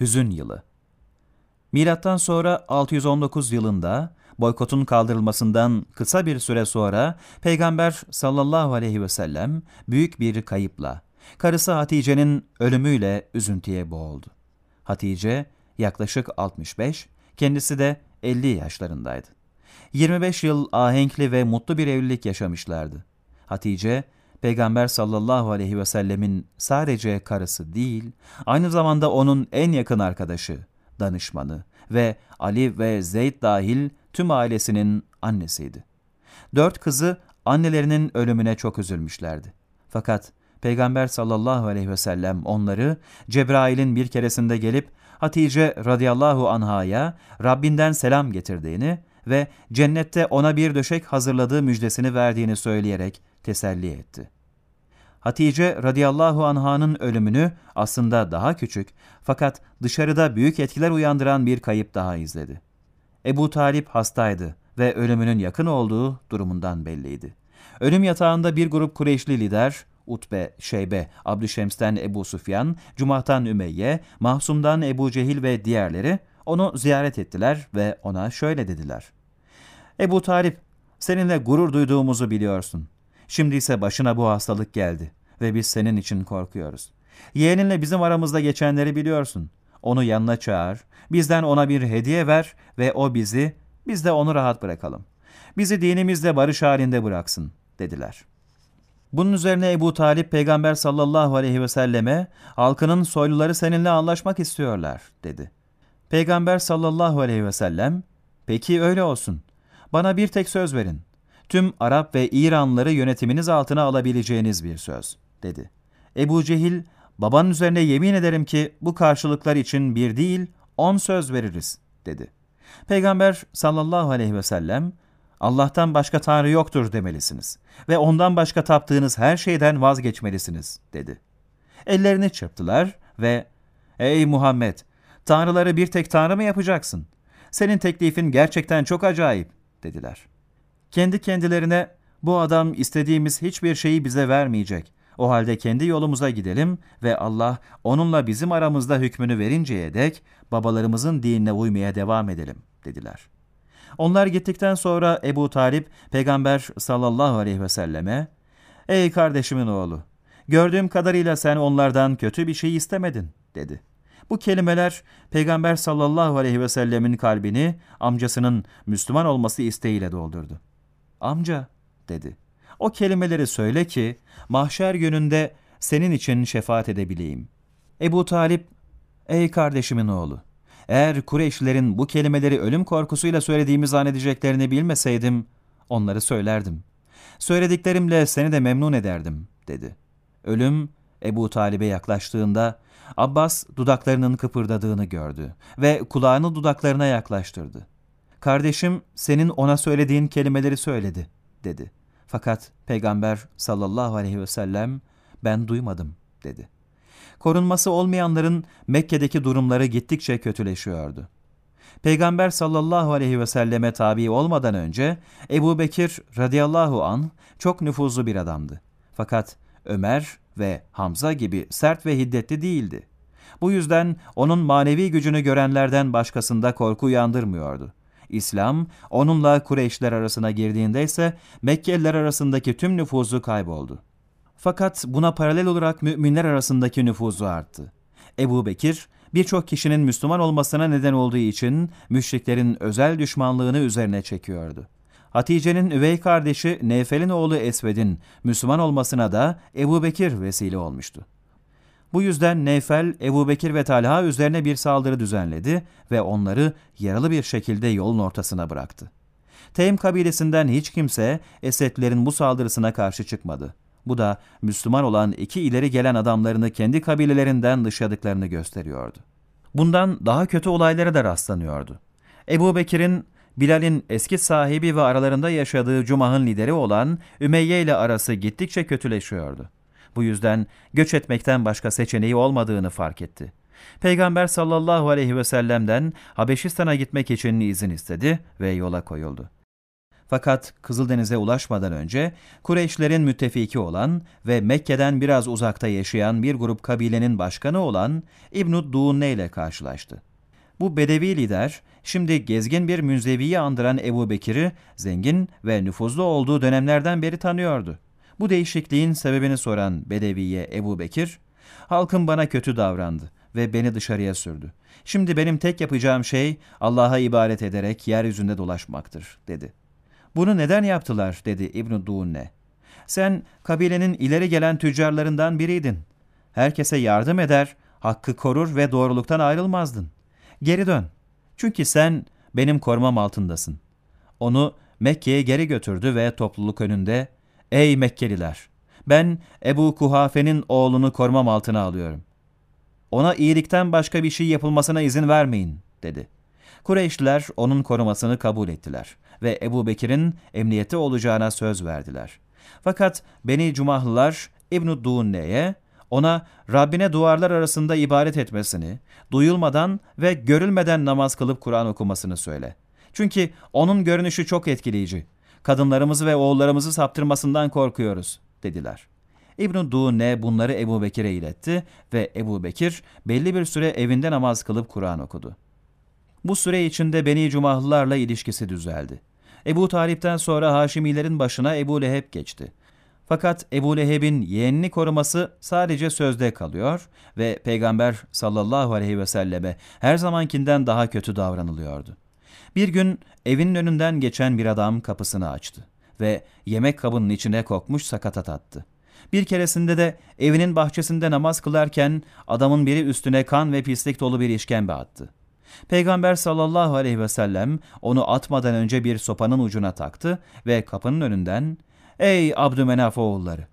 Hüzün Yılı Milattan sonra 619 yılında boykotun kaldırılmasından kısa bir süre sonra Peygamber sallallahu aleyhi ve sellem büyük bir kayıpla, karısı Hatice'nin ölümüyle üzüntüye boğuldu. Hatice yaklaşık 65, kendisi de 50 yaşlarındaydı. 25 yıl ahenkli ve mutlu bir evlilik yaşamışlardı. Hatice, Peygamber sallallahu aleyhi ve sellemin sadece karısı değil, aynı zamanda onun en yakın arkadaşı, danışmanı ve Ali ve Zeyd dahil tüm ailesinin annesiydi. Dört kızı annelerinin ölümüne çok üzülmüşlerdi. Fakat Peygamber sallallahu aleyhi ve sellem onları Cebrail'in bir keresinde gelip Hatice radıyallahu anhaya Rabbinden selam getirdiğini ve cennette ona bir döşek hazırladığı müjdesini verdiğini söyleyerek teselli etti. Hatice radıyallahu anhanın ölümünü aslında daha küçük fakat dışarıda büyük etkiler uyandıran bir kayıp daha izledi. Ebu Talip hastaydı ve ölümünün yakın olduğu durumundan belliydi. Ölüm yatağında bir grup Kureyşli lider, Utbe, Şeybe, Abdüşems'ten Ebu Sufyan, Cumah'tan Ümeyye, Mahsum'dan Ebu Cehil ve diğerleri onu ziyaret ettiler ve ona şöyle dediler. Ebu Talip, seninle gurur duyduğumuzu biliyorsun. Şimdi ise başına bu hastalık geldi ve biz senin için korkuyoruz. Yeğeninle bizim aramızda geçenleri biliyorsun. Onu yanına çağır, bizden ona bir hediye ver ve o bizi, biz de onu rahat bırakalım. Bizi dinimizle barış halinde bıraksın, dediler. Bunun üzerine Ebu Talip peygamber sallallahu aleyhi ve selleme halkının soyluları seninle anlaşmak istiyorlar, dedi. Peygamber sallallahu aleyhi ve sellem, peki öyle olsun. Bana bir tek söz verin. Tüm Arap ve İranlıları yönetiminiz altına alabileceğiniz bir söz, dedi. Ebu Cehil, babanın üzerine yemin ederim ki bu karşılıklar için bir değil, on söz veririz, dedi. Peygamber sallallahu aleyhi ve sellem, Allah'tan başka Tanrı yoktur demelisiniz ve ondan başka taptığınız her şeyden vazgeçmelisiniz, dedi. Ellerini çırptılar ve, ey Muhammed, Tanrıları bir tek Tanrı mı yapacaksın? Senin teklifin gerçekten çok acayip, dediler. Kendi kendilerine, bu adam istediğimiz hiçbir şeyi bize vermeyecek. O halde kendi yolumuza gidelim ve Allah onunla bizim aramızda hükmünü verinceye dek babalarımızın dinine uymaya devam edelim, dediler. Onlar gittikten sonra Ebu Talip, Peygamber sallallahu aleyhi ve selleme, ''Ey kardeşimin oğlu, gördüğüm kadarıyla sen onlardan kötü bir şey istemedin.'' dedi. Bu kelimeler Peygamber sallallahu aleyhi ve sellemin kalbini amcasının Müslüman olması isteğiyle doldurdu. Amca dedi. O kelimeleri söyle ki mahşer gününde senin için şefaat edebileyim. Ebu Talip, ey kardeşimin oğlu, eğer Kureyşlilerin bu kelimeleri ölüm korkusuyla söylediğimi zannedeceklerini bilmeseydim, onları söylerdim. Söylediklerimle seni de memnun ederdim, dedi. Ölüm, Ebu Talib'e yaklaştığında, Abbas dudaklarının kıpırdadığını gördü ve kulağını dudaklarına yaklaştırdı. Kardeşim senin ona söylediğin kelimeleri söyledi, dedi. Fakat Peygamber sallallahu aleyhi ve sellem ben duymadım, dedi. Korunması olmayanların Mekke'deki durumları gittikçe kötüleşiyordu. Peygamber sallallahu aleyhi ve selleme tabi olmadan önce Ebu Bekir radıyallahu an çok nüfuzlu bir adamdı. Fakat Ömer ve Hamza gibi sert ve hiddetli değildi. Bu yüzden onun manevi gücünü görenlerden başkasında korku uyandırmıyordu. İslam, onunla Kureyşler arasına girdiğinde ise Mekkeliler arasındaki tüm nüfuzu kayboldu. Fakat buna paralel olarak müminler arasındaki nüfuzu arttı. Ebu Bekir, birçok kişinin Müslüman olmasına neden olduğu için müşriklerin özel düşmanlığını üzerine çekiyordu. Hatice'nin üvey kardeşi Neyfel'in oğlu Esved'in Müslüman olmasına da Ebu Bekir vesile olmuştu. Bu yüzden Neyfel, Ebu Bekir ve Talha üzerine bir saldırı düzenledi ve onları yaralı bir şekilde yolun ortasına bıraktı. Teym kabilesinden hiç kimse Esedlerin bu saldırısına karşı çıkmadı. Bu da Müslüman olan iki ileri gelen adamlarını kendi kabilelerinden dışladıklarını gösteriyordu. Bundan daha kötü olaylara da rastlanıyordu. Ebu Bekir'in Bilal'in eski sahibi ve aralarında yaşadığı Cumah'ın lideri olan Ümeyye ile arası gittikçe kötüleşiyordu. Bu yüzden göç etmekten başka seçeneği olmadığını fark etti. Peygamber sallallahu aleyhi ve sellem'den Habeşistan'a gitmek için izin istedi ve yola koyuldu. Fakat Kızıldeniz'e ulaşmadan önce Kureyşlerin müttefiki olan ve Mekke'den biraz uzakta yaşayan bir grup kabilenin başkanı olan İbn-i Duunne ile karşılaştı. Bu bedevi lider şimdi gezgin bir münzeviyi andıran Ebu Bekir'i zengin ve nüfuzlu olduğu dönemlerden beri tanıyordu. Bu değişikliğin sebebini soran Bedevi'ye Ebu Bekir, halkım bana kötü davrandı ve beni dışarıya sürdü. Şimdi benim tek yapacağım şey Allah'a ibadet ederek yeryüzünde dolaşmaktır, dedi. Bunu neden yaptılar, dedi İbn-i Duunne. Sen kabilenin ileri gelen tüccarlarından biriydin. Herkese yardım eder, hakkı korur ve doğruluktan ayrılmazdın. Geri dön. Çünkü sen benim korumam altındasın. Onu Mekke'ye geri götürdü ve topluluk önünde, Ey Mekkeliler! Ben Ebu Kuhafe'nin oğlunu korumam altına alıyorum. Ona iyilikten başka bir şey yapılmasına izin vermeyin, dedi. Kureyşliler onun korumasını kabul ettiler ve Ebu Bekir'in emniyette olacağına söz verdiler. Fakat Beni Cumahlılar İbn-i Duunne'ye ona Rabbine duvarlar arasında ibadet etmesini, duyulmadan ve görülmeden namaz kılıp Kur'an okumasını söyle. Çünkü onun görünüşü çok etkileyici. Kadınlarımızı ve oğullarımızı saptırmasından korkuyoruz, dediler. İbn-i Duune bunları Ebu Bekir'e iletti ve Ebu Bekir belli bir süre evinde namaz kılıp Kur'an okudu. Bu süre içinde Beni Cumahlılarla ilişkisi düzeldi. Ebu Talip'ten sonra Haşimilerin başına Ebu Leheb geçti. Fakat Ebu Leheb'in yeğenini koruması sadece sözde kalıyor ve Peygamber sallallahu aleyhi ve selleme her zamankinden daha kötü davranılıyordu. Bir gün evinin önünden geçen bir adam kapısını açtı ve yemek kabının içine kokmuş sakatat attı. Bir keresinde de evinin bahçesinde namaz kılarken adamın biri üstüne kan ve pislik dolu bir işkembe attı. Peygamber sallallahu aleyhi ve sellem onu atmadan önce bir sopanın ucuna taktı ve kapının önünden ''Ey Abdümenaf oğulları,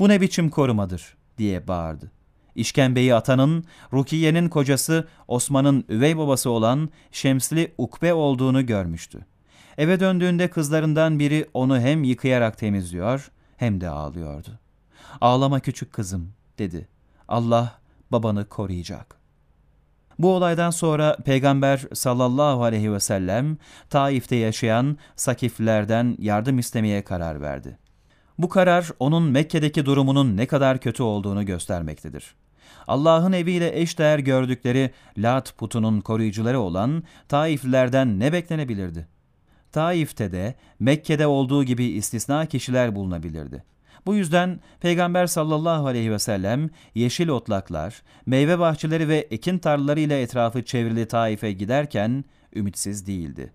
bu ne biçim korumadır?'' diye bağırdı. İşkembeyi atanın Rukiye'nin kocası Osman'ın üvey babası olan Şemsli Ukbe olduğunu görmüştü. Eve döndüğünde kızlarından biri onu hem yıkayarak temizliyor hem de ağlıyordu. Ağlama küçük kızım dedi. Allah babanı koruyacak. Bu olaydan sonra Peygamber sallallahu aleyhi ve sellem Taif'te yaşayan Sakiflerden yardım istemeye karar verdi. Bu karar onun Mekke'deki durumunun ne kadar kötü olduğunu göstermektedir. Allah'ın eviyle eşdeğer gördükleri Lat putunun koruyucuları olan Taiflilerden ne beklenebilirdi? Taif'te de Mekke'de olduğu gibi istisna kişiler bulunabilirdi. Bu yüzden Peygamber sallallahu aleyhi ve sellem yeşil otlaklar, meyve bahçeleri ve ekin tarlaları ile etrafı çevrili Taif'e giderken ümitsiz değildi.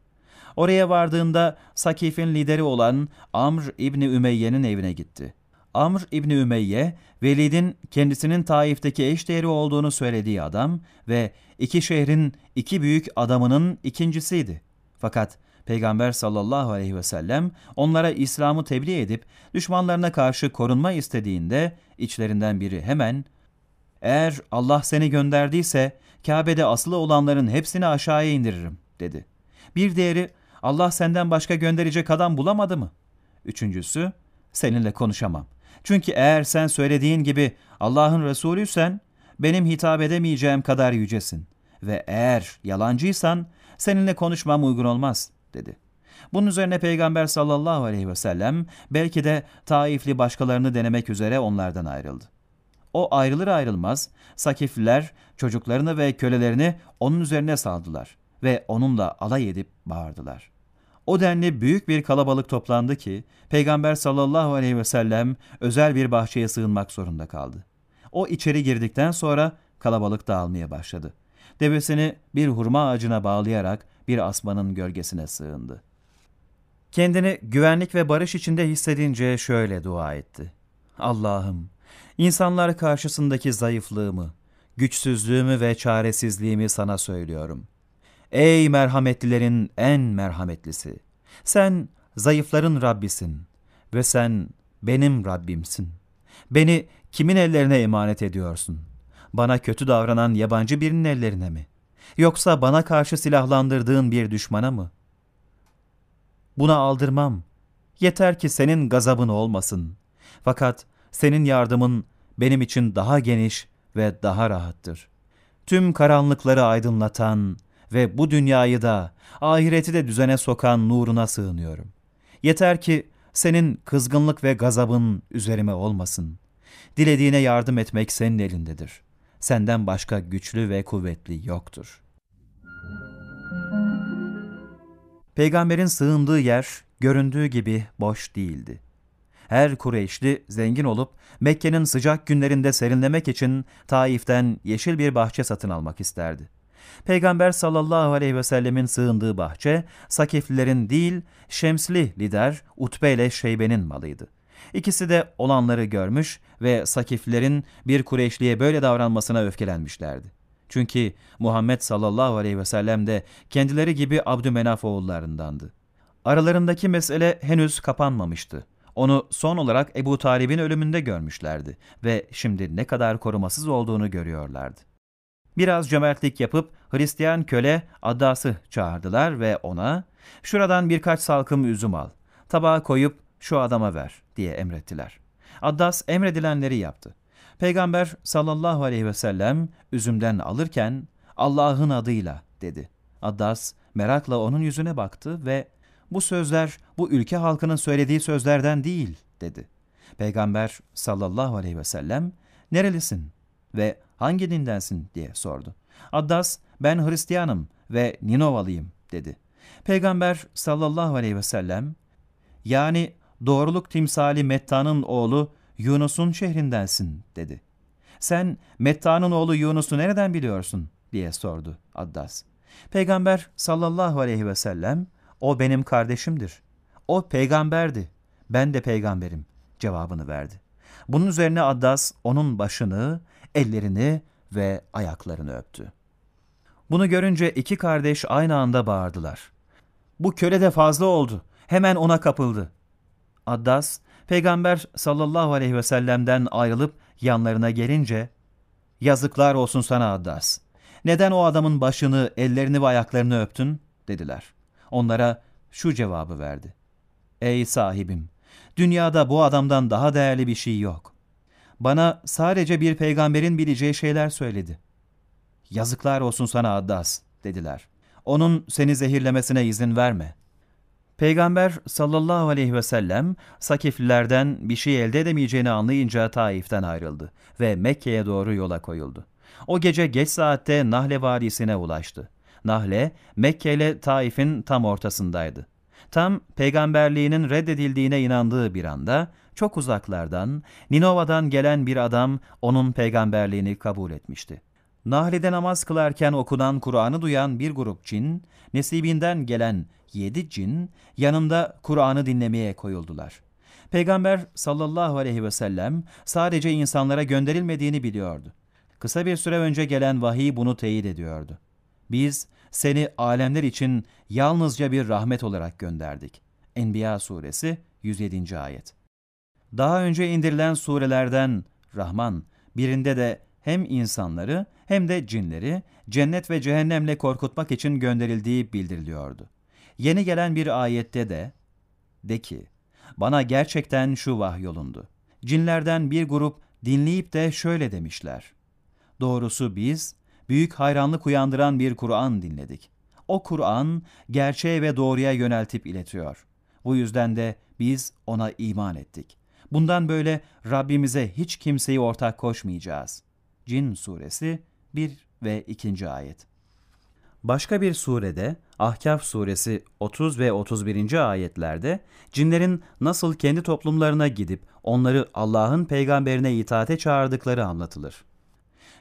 Oraya vardığında Sakif'in lideri olan Amr İbni Ümeyye'nin evine gitti. Amr İbni Ümeyye, Velid'in kendisinin Taif'teki eşdeğeri olduğunu söylediği adam ve iki şehrin iki büyük adamının ikincisiydi. Fakat Peygamber sallallahu aleyhi ve sellem onlara İslam'ı tebliğ edip düşmanlarına karşı korunma istediğinde içlerinden biri hemen eğer Allah seni gönderdiyse Kabe'de asılı olanların hepsini aşağıya indiririm dedi. Bir diğeri Allah senden başka gönderecek adam bulamadı mı? Üçüncüsü seninle konuşamam. Çünkü eğer sen söylediğin gibi Allah'ın Resulüysen benim hitap edemeyeceğim kadar yücesin. Ve eğer yalancıysan seninle konuşmam uygun olmaz dedi. Bunun üzerine Peygamber sallallahu aleyhi ve sellem belki de Taifli başkalarını denemek üzere onlardan ayrıldı. O ayrılır ayrılmaz Sakifliler çocuklarını ve kölelerini onun üzerine saldılar ve onunla alay edip bağırdılar. O denli büyük bir kalabalık toplandı ki Peygamber sallallahu aleyhi ve sellem özel bir bahçeye sığınmak zorunda kaldı. O içeri girdikten sonra kalabalık dağılmaya başladı. Devesini bir hurma ağacına bağlayarak bir asmanın gölgesine sığındı. Kendini güvenlik ve barış içinde hissedince şöyle dua etti. Allah'ım, insanlar karşısındaki zayıflığımı, güçsüzlüğümü ve çaresizliğimi sana söylüyorum. Ey merhametlilerin en merhametlisi! Sen zayıfların Rabbisin ve sen benim Rabbimsin. Beni kimin ellerine emanet ediyorsun? Bana kötü davranan yabancı birinin ellerine mi? Yoksa bana karşı silahlandırdığın bir düşmana mı? Buna aldırmam. Yeter ki senin gazabın olmasın. Fakat senin yardımın benim için daha geniş ve daha rahattır. Tüm karanlıkları aydınlatan ve bu dünyayı da ahireti de düzene sokan nuruna sığınıyorum. Yeter ki senin kızgınlık ve gazabın üzerime olmasın. Dilediğine yardım etmek senin elindedir. Senden başka güçlü ve kuvvetli yoktur. Peygamberin sığındığı yer göründüğü gibi boş değildi. Her Kureyşli zengin olup Mekke'nin sıcak günlerinde serinlemek için Taif'ten yeşil bir bahçe satın almak isterdi. Peygamber sallallahu aleyhi ve sellemin sığındığı bahçe, Sakiflilerin değil, Şemsli lider Utbe ile Şeybe'nin malıydı. İkisi de olanları görmüş ve Sakiflilerin bir Kureyşliye böyle davranmasına öfkelenmişlerdi. Çünkü Muhammed sallallahu aleyhi ve sellem de kendileri gibi Abdümenaf oğullarındandı. Aralarındaki mesele henüz kapanmamıştı. Onu son olarak Ebu Talib'in ölümünde görmüşlerdi ve şimdi ne kadar korumasız olduğunu görüyorlardı. Biraz cömertlik yapıp Hristiyan köle Addas'ı çağırdılar ve ona ''Şuradan birkaç salkım üzüm al, tabağa koyup şu adama ver.'' diye emrettiler. Addas emredilenleri yaptı. Peygamber sallallahu aleyhi ve sellem üzümden alırken Allah'ın adıyla dedi. Addas merakla onun yüzüne baktı ve bu sözler bu ülke halkının söylediği sözlerden değil dedi. Peygamber sallallahu aleyhi ve sellem nerelisin ve hangi dindensin diye sordu. Addas ben Hristiyanım ve Ninovalıyım dedi. Peygamber sallallahu aleyhi ve sellem yani doğruluk timsali Metta'nın oğlu Yunus'un şehrindensin dedi. Sen Metta'nın oğlu Yunus'u nereden biliyorsun diye sordu Addas. Peygamber sallallahu aleyhi ve sellem o benim kardeşimdir. O peygamberdi. Ben de peygamberim cevabını verdi. Bunun üzerine Addas onun başını, ellerini ve ayaklarını öptü. Bunu görünce iki kardeş aynı anda bağırdılar. Bu köle de fazla oldu. Hemen ona kapıldı. Addas, Peygamber sallallahu aleyhi ve sellem'den ayrılıp yanlarına gelince, ''Yazıklar olsun sana Addas. Neden o adamın başını, ellerini ve ayaklarını öptün?'' dediler. Onlara şu cevabı verdi. ''Ey sahibim, dünyada bu adamdan daha değerli bir şey yok. Bana sadece bir peygamberin bileceği şeyler söyledi. Yazıklar olsun sana Addas, dediler. Onun seni zehirlemesine izin verme.'' Peygamber sallallahu aleyhi ve sellem Sakiflilerden bir şey elde edemeyeceğini anlayınca Taif'ten ayrıldı ve Mekke'ye doğru yola koyuldu. O gece geç saatte Nahle Vadisi'ne ulaştı. Nahle, Mekke ile Taif'in tam ortasındaydı. Tam peygamberliğinin reddedildiğine inandığı bir anda çok uzaklardan, Ninova'dan gelen bir adam onun peygamberliğini kabul etmişti. Nahle'de namaz kılarken okunan Kur'an'ı duyan bir grup cin, nesibinden gelen yedi cin yanında Kur'an'ı dinlemeye koyuldular. Peygamber sallallahu aleyhi ve sellem sadece insanlara gönderilmediğini biliyordu. Kısa bir süre önce gelen vahiy bunu teyit ediyordu. Biz seni alemler için yalnızca bir rahmet olarak gönderdik. Enbiya suresi 107. ayet. Daha önce indirilen surelerden Rahman birinde de hem insanları hem de cinleri cennet ve cehennemle korkutmak için gönderildiği bildiriliyordu. Yeni gelen bir ayette de de ki bana gerçekten şu vahyolundu. Cinlerden bir grup dinleyip de şöyle demişler. Doğrusu biz büyük hayranlık uyandıran bir Kur'an dinledik. O Kur'an gerçeğe ve doğruya yöneltip iletiyor. Bu yüzden de biz ona iman ettik. Bundan böyle Rabbimize hiç kimseyi ortak koşmayacağız. Cin suresi 1 ve 2. ayet. Başka bir surede Ahkaf suresi 30 ve 31. ayetlerde cinlerin nasıl kendi toplumlarına gidip onları Allah'ın peygamberine itaate çağırdıkları anlatılır.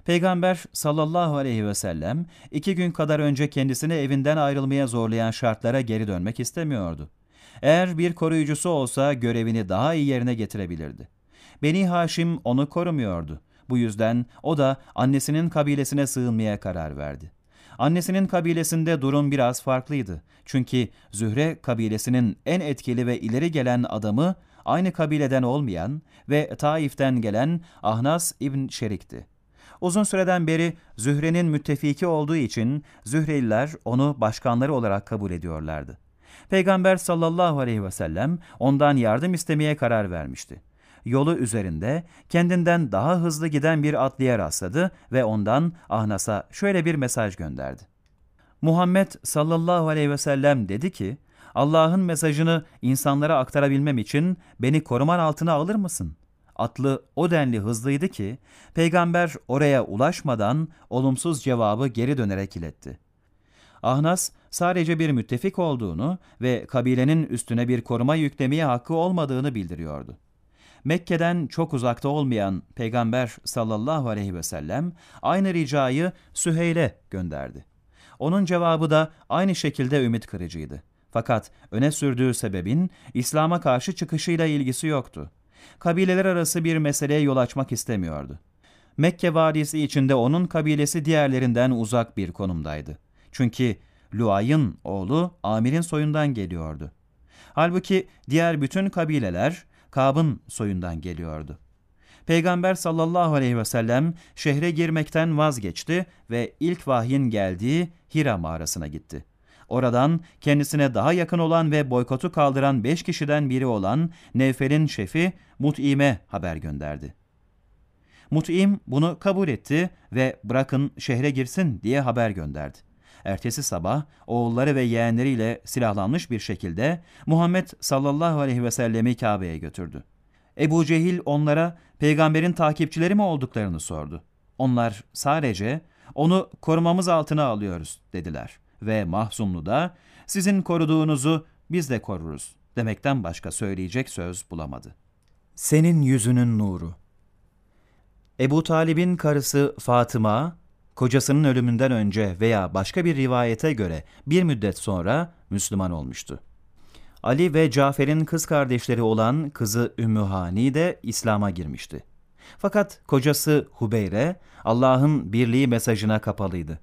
Peygamber sallallahu aleyhi ve sellem iki gün kadar önce kendisini evinden ayrılmaya zorlayan şartlara geri dönmek istemiyordu. Eğer bir koruyucusu olsa görevini daha iyi yerine getirebilirdi. Beni Haşim onu korumuyordu. Bu yüzden o da annesinin kabilesine sığınmaya karar verdi. Annesinin kabilesinde durum biraz farklıydı. Çünkü Zühre kabilesinin en etkili ve ileri gelen adamı aynı kabileden olmayan ve Taif'ten gelen Ahnas İbn Şerik'ti. Uzun süreden beri Zühre'nin müttefiki olduğu için Zühreliler onu başkanları olarak kabul ediyorlardı. Peygamber sallallahu aleyhi ve sellem ondan yardım istemeye karar vermişti. Yolu üzerinde kendinden daha hızlı giden bir atlıya rastladı ve ondan Ahnas'a şöyle bir mesaj gönderdi. Muhammed sallallahu aleyhi ve sellem dedi ki, Allah'ın mesajını insanlara aktarabilmem için beni koruman altına alır mısın? Atlı o denli hızlıydı ki, peygamber oraya ulaşmadan olumsuz cevabı geri dönerek iletti. Ahnas sadece bir müttefik olduğunu ve kabilenin üstüne bir koruma yüklemeye hakkı olmadığını bildiriyordu. Mekke'den çok uzakta olmayan Peygamber sallallahu aleyhi ve sellem aynı ricayı Süheyl'e gönderdi. Onun cevabı da aynı şekilde ümit kırıcıydı. Fakat öne sürdüğü sebebin İslam'a karşı çıkışıyla ilgisi yoktu. Kabileler arası bir meseleye yol açmak istemiyordu. Mekke vadisi içinde onun kabilesi diğerlerinden uzak bir konumdaydı. Çünkü Luay'ın oğlu Amir'in soyundan geliyordu. Halbuki diğer bütün kabileler Kab'ın soyundan geliyordu. Peygamber sallallahu aleyhi ve sellem şehre girmekten vazgeçti ve ilk vahyin geldiği Hira mağarasına gitti. Oradan kendisine daha yakın olan ve boykotu kaldıran beş kişiden biri olan Nevfel'in şefi Mut'im'e haber gönderdi. Mut'im bunu kabul etti ve bırakın şehre girsin diye haber gönderdi. Ertesi sabah oğulları ve yeğenleriyle silahlanmış bir şekilde Muhammed sallallahu aleyhi ve sellemi Kabe'ye götürdü. Ebu Cehil onlara peygamberin takipçileri mi olduklarını sordu. Onlar sadece onu korumamız altına alıyoruz dediler ve Mahzumlu da sizin koruduğunuzu biz de koruruz demekten başka söyleyecek söz bulamadı. Senin yüzünün nuru Ebu Talib'in karısı Fatıma, kocasının ölümünden önce veya başka bir rivayete göre bir müddet sonra Müslüman olmuştu. Ali ve Cafer'in kız kardeşleri olan kızı Ümmühani de İslam'a girmişti. Fakat kocası Hubeyre Allah'ın birliği mesajına kapalıydı.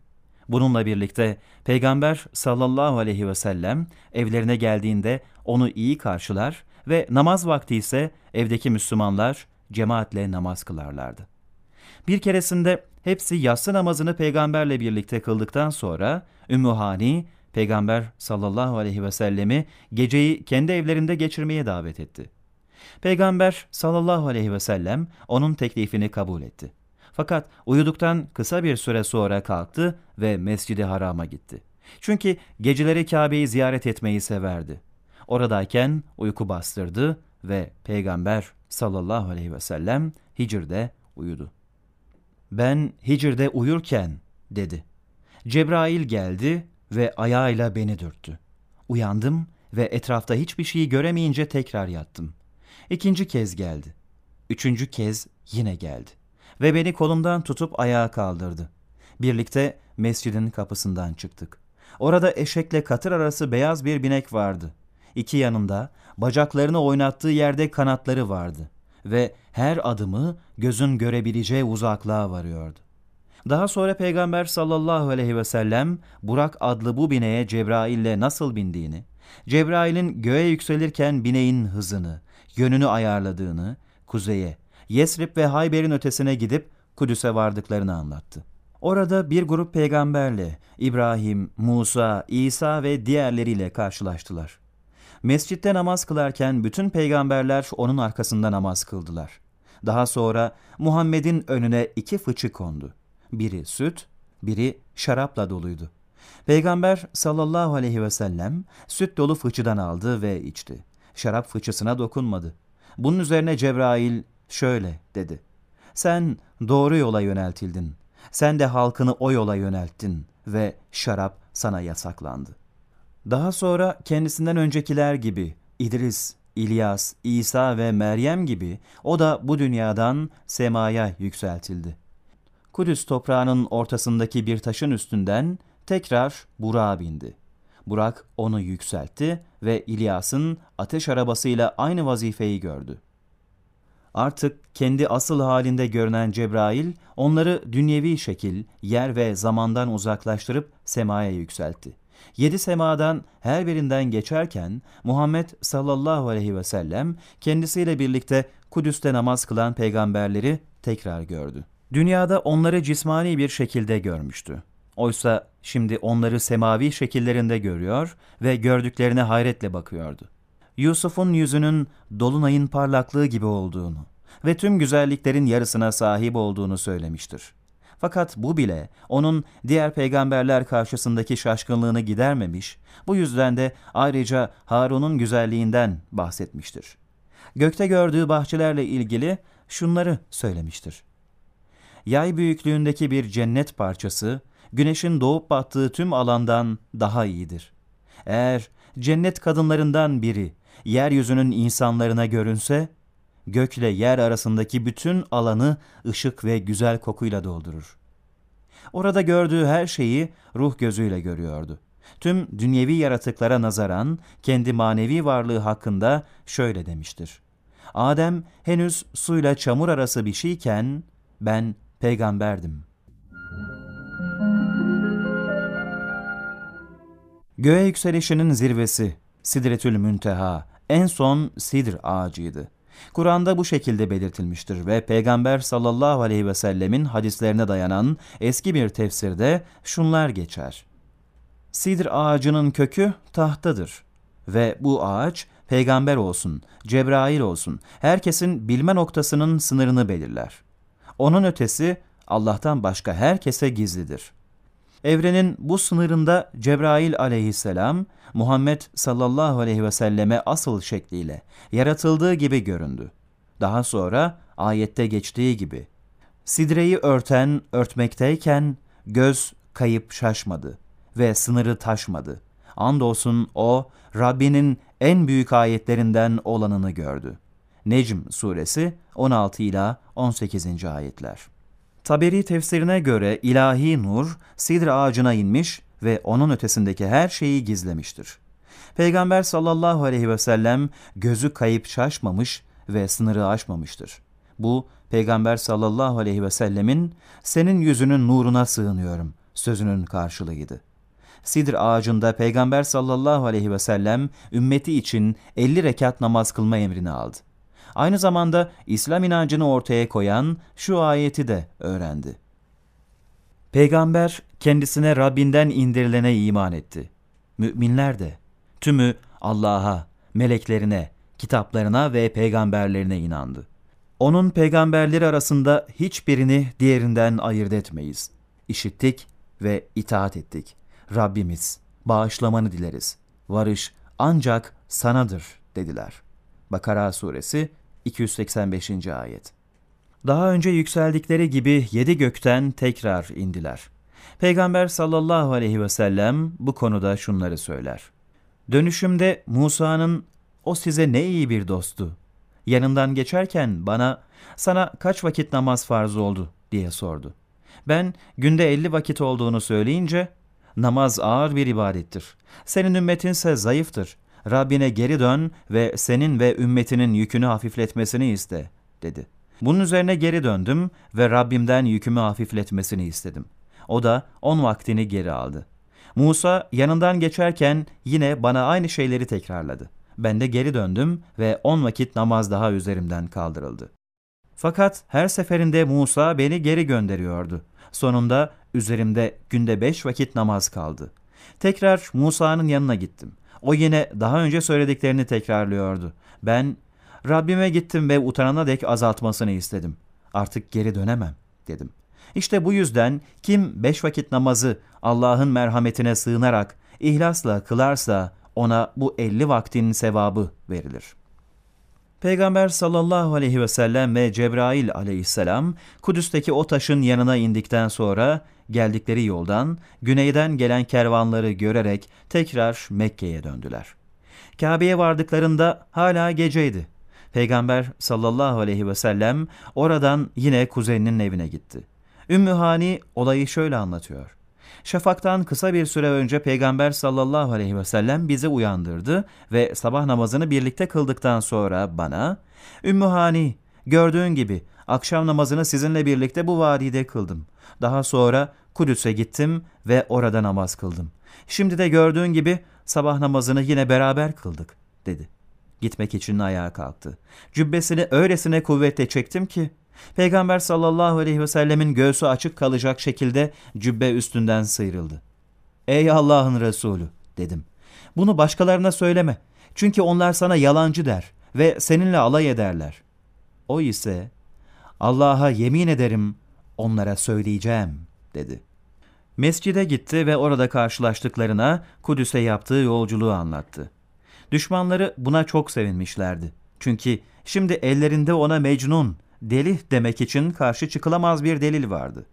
Bununla birlikte Peygamber sallallahu aleyhi ve sellem evlerine geldiğinde onu iyi karşılar ve namaz vakti ise evdeki Müslümanlar cemaatle namaz kılarlardı. Bir keresinde hepsi yatsı namazını peygamberle birlikte kıldıktan sonra Ümmühani peygamber sallallahu aleyhi ve sellemi geceyi kendi evlerinde geçirmeye davet etti. Peygamber sallallahu aleyhi ve sellem onun teklifini kabul etti. Fakat uyuduktan kısa bir süre sonra kalktı ve Mescid-i Haram'a gitti. Çünkü geceleri Kabe'yi ziyaret etmeyi severdi. Oradayken uyku bastırdı ve Peygamber sallallahu aleyhi ve sellem Hicr'de uyudu. Ben Hicr'de uyurken dedi. Cebrail geldi ve ayağıyla beni dürttü. Uyandım ve etrafta hiçbir şeyi göremeyince tekrar yattım. İkinci kez geldi. Üçüncü kez yine geldi. Ve beni kolumdan tutup ayağa kaldırdı. Birlikte mescidin kapısından çıktık. Orada eşekle katır arası beyaz bir binek vardı. İki yanında bacaklarını oynattığı yerde kanatları vardı ve her adımı gözün görebileceği uzaklığa varıyordu. Daha sonra Peygamber sallallahu aleyhi ve sellem Burak adlı bu bineğe Cebrail'le nasıl bindiğini, Cebrail'in göğe yükselirken bineğin hızını, yönünü ayarladığını, kuzeye, Yesrib ve Hayber'in ötesine gidip Kudüs'e vardıklarını anlattı. Orada bir grup peygamberle İbrahim, Musa, İsa ve diğerleriyle karşılaştılar. Mescitte namaz kılarken bütün peygamberler onun arkasında namaz kıldılar. Daha sonra Muhammed'in önüne iki fıçı kondu. Biri süt, biri şarapla doluydu. Peygamber sallallahu aleyhi ve sellem süt dolu fıçıdan aldı ve içti. Şarap fıçısına dokunmadı. Bunun üzerine Cebrail şöyle dedi. Sen doğru yola yöneltildin. Sen de halkını o yola yönelttin ve şarap sana yasaklandı. Daha sonra kendisinden öncekiler gibi İdris, İlyas, İsa ve Meryem gibi o da bu dünyadan semaya yükseltildi. Kudüs toprağının ortasındaki bir taşın üstünden tekrar Burak'a bindi. Burak onu yükseltti ve İlyas'ın ateş arabasıyla aynı vazifeyi gördü. Artık kendi asıl halinde görünen Cebrail onları dünyevi şekil, yer ve zamandan uzaklaştırıp semaya yükseltti. Yedi semadan her birinden geçerken Muhammed sallallahu aleyhi ve sellem kendisiyle birlikte Kudüs'te namaz kılan peygamberleri tekrar gördü. Dünyada onları cismani bir şekilde görmüştü. Oysa şimdi onları semavi şekillerinde görüyor ve gördüklerine hayretle bakıyordu. Yusuf'un yüzünün dolunayın parlaklığı gibi olduğunu ve tüm güzelliklerin yarısına sahip olduğunu söylemiştir. Fakat bu bile onun diğer peygamberler karşısındaki şaşkınlığını gidermemiş, bu yüzden de ayrıca Harun'un güzelliğinden bahsetmiştir. Gökte gördüğü bahçelerle ilgili şunları söylemiştir. Yay büyüklüğündeki bir cennet parçası, güneşin doğup battığı tüm alandan daha iyidir. Eğer cennet kadınlarından biri yeryüzünün insanlarına görünse, gökle yer arasındaki bütün alanı ışık ve güzel kokuyla doldurur. Orada gördüğü her şeyi ruh gözüyle görüyordu. Tüm dünyevi yaratıklara nazaran kendi manevi varlığı hakkında şöyle demiştir. Adem henüz suyla çamur arası bir şeyken ben peygamberdim. Göğe yükselişinin zirvesi Sidretül Münteha en son sidr ağacıydı. Kur'an'da bu şekilde belirtilmiştir ve Peygamber sallallahu aleyhi ve sellemin hadislerine dayanan eski bir tefsirde şunlar geçer. Sidr ağacının kökü tahtadır ve bu ağaç peygamber olsun, Cebrail olsun, herkesin bilme noktasının sınırını belirler. Onun ötesi Allah'tan başka herkese gizlidir. Evrenin bu sınırında Cebrail aleyhisselam, Muhammed sallallahu aleyhi ve selleme asıl şekliyle yaratıldığı gibi göründü. Daha sonra ayette geçtiği gibi, sidreyi örten örtmekteyken göz kayıp şaşmadı ve sınırı taşmadı. Andolsun o, Rabbinin en büyük ayetlerinden olanını gördü. Necm suresi 16 ila 18. ayetler. Taberi tefsirine göre ilahi nur sidr ağacına inmiş ve onun ötesindeki her şeyi gizlemiştir. Peygamber sallallahu aleyhi ve sellem gözü kayıp şaşmamış ve sınırı aşmamıştır. Bu Peygamber sallallahu aleyhi ve sellemin senin yüzünün nuruna sığınıyorum sözünün karşılığıydı. Sidr ağacında Peygamber sallallahu aleyhi ve sellem ümmeti için 50 rekat namaz kılma emrini aldı. Aynı zamanda İslam inancını ortaya koyan şu ayeti de öğrendi. Peygamber kendisine Rabbinden indirilene iman etti. Müminler de tümü Allah'a, meleklerine, kitaplarına ve peygamberlerine inandı. Onun peygamberleri arasında hiçbirini diğerinden ayırt etmeyiz. İşittik ve itaat ettik. Rabbimiz, bağışlamanı dileriz. Varış ancak sanadır dediler. Bakara suresi 285. ayet. Daha önce yükseldikleri gibi yedi gökten tekrar indiler. Peygamber sallallahu aleyhi ve sellem bu konuda şunları söyler. Dönüşümde Musa'nın o size ne iyi bir dostu. Yanından geçerken bana sana kaç vakit namaz farz oldu diye sordu. Ben günde elli vakit olduğunu söyleyince namaz ağır bir ibadettir. Senin ümmetinse zayıftır. Rabbine geri dön ve senin ve ümmetinin yükünü hafifletmesini iste, dedi. Bunun üzerine geri döndüm ve Rabbimden yükümü hafifletmesini istedim. O da on vaktini geri aldı. Musa yanından geçerken yine bana aynı şeyleri tekrarladı. Ben de geri döndüm ve on vakit namaz daha üzerimden kaldırıldı. Fakat her seferinde Musa beni geri gönderiyordu. Sonunda üzerimde günde beş vakit namaz kaldı. Tekrar Musa'nın yanına gittim. O yine daha önce söylediklerini tekrarlıyordu. Ben Rabbime gittim ve utanana dek azaltmasını istedim. Artık geri dönemem dedim. İşte bu yüzden kim beş vakit namazı Allah'ın merhametine sığınarak ihlasla kılarsa ona bu elli vaktin sevabı verilir. Peygamber sallallahu aleyhi ve sellem ve Cebrail aleyhisselam Kudüs'teki o taşın yanına indikten sonra geldikleri yoldan güneyden gelen kervanları görerek tekrar Mekke'ye döndüler. Kabe'ye vardıklarında hala geceydi. Peygamber sallallahu aleyhi ve sellem oradan yine kuzeninin evine gitti. Ümmü Hani olayı şöyle anlatıyor. Şafaktan kısa bir süre önce Peygamber sallallahu aleyhi ve sellem bizi uyandırdı ve sabah namazını birlikte kıldıktan sonra bana, Ümmü Hani, gördüğün gibi akşam namazını sizinle birlikte bu vadide kıldım. Daha sonra Kudüs'e gittim ve orada namaz kıldım. Şimdi de gördüğün gibi sabah namazını yine beraber kıldık, dedi. Gitmek için ayağa kalktı. Cübbesini öylesine kuvvetle çektim ki, Peygamber sallallahu aleyhi ve sellemin göğsü açık kalacak şekilde cübbe üstünden sıyrıldı. Ey Allah'ın Resulü dedim. Bunu başkalarına söyleme. Çünkü onlar sana yalancı der ve seninle alay ederler. O ise Allah'a yemin ederim onlara söyleyeceğim, dedi. Mescide gitti ve orada karşılaştıklarına Kudüs'e yaptığı yolculuğu anlattı. Düşmanları buna çok sevinmişlerdi. Çünkü şimdi ellerinde ona mecnun, deli demek için karşı çıkılamaz bir delil vardı.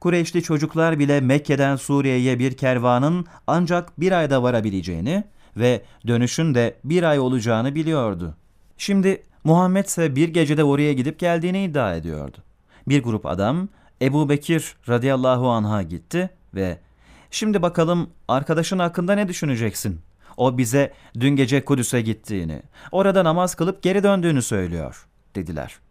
Kureyşli çocuklar bile Mekke'den Suriye'ye bir kervanın ancak bir ayda varabileceğini ve dönüşün de bir ay olacağını biliyordu. Şimdi Muhammed ise bir gecede oraya gidip geldiğini iddia ediyordu. Bir grup adam Ebu Bekir radıyallahu anh'a gitti ve ''Şimdi bakalım arkadaşın hakkında ne düşüneceksin? O bize dün gece Kudüs'e gittiğini, orada namaz kılıp geri döndüğünü söylüyor.'' dediler.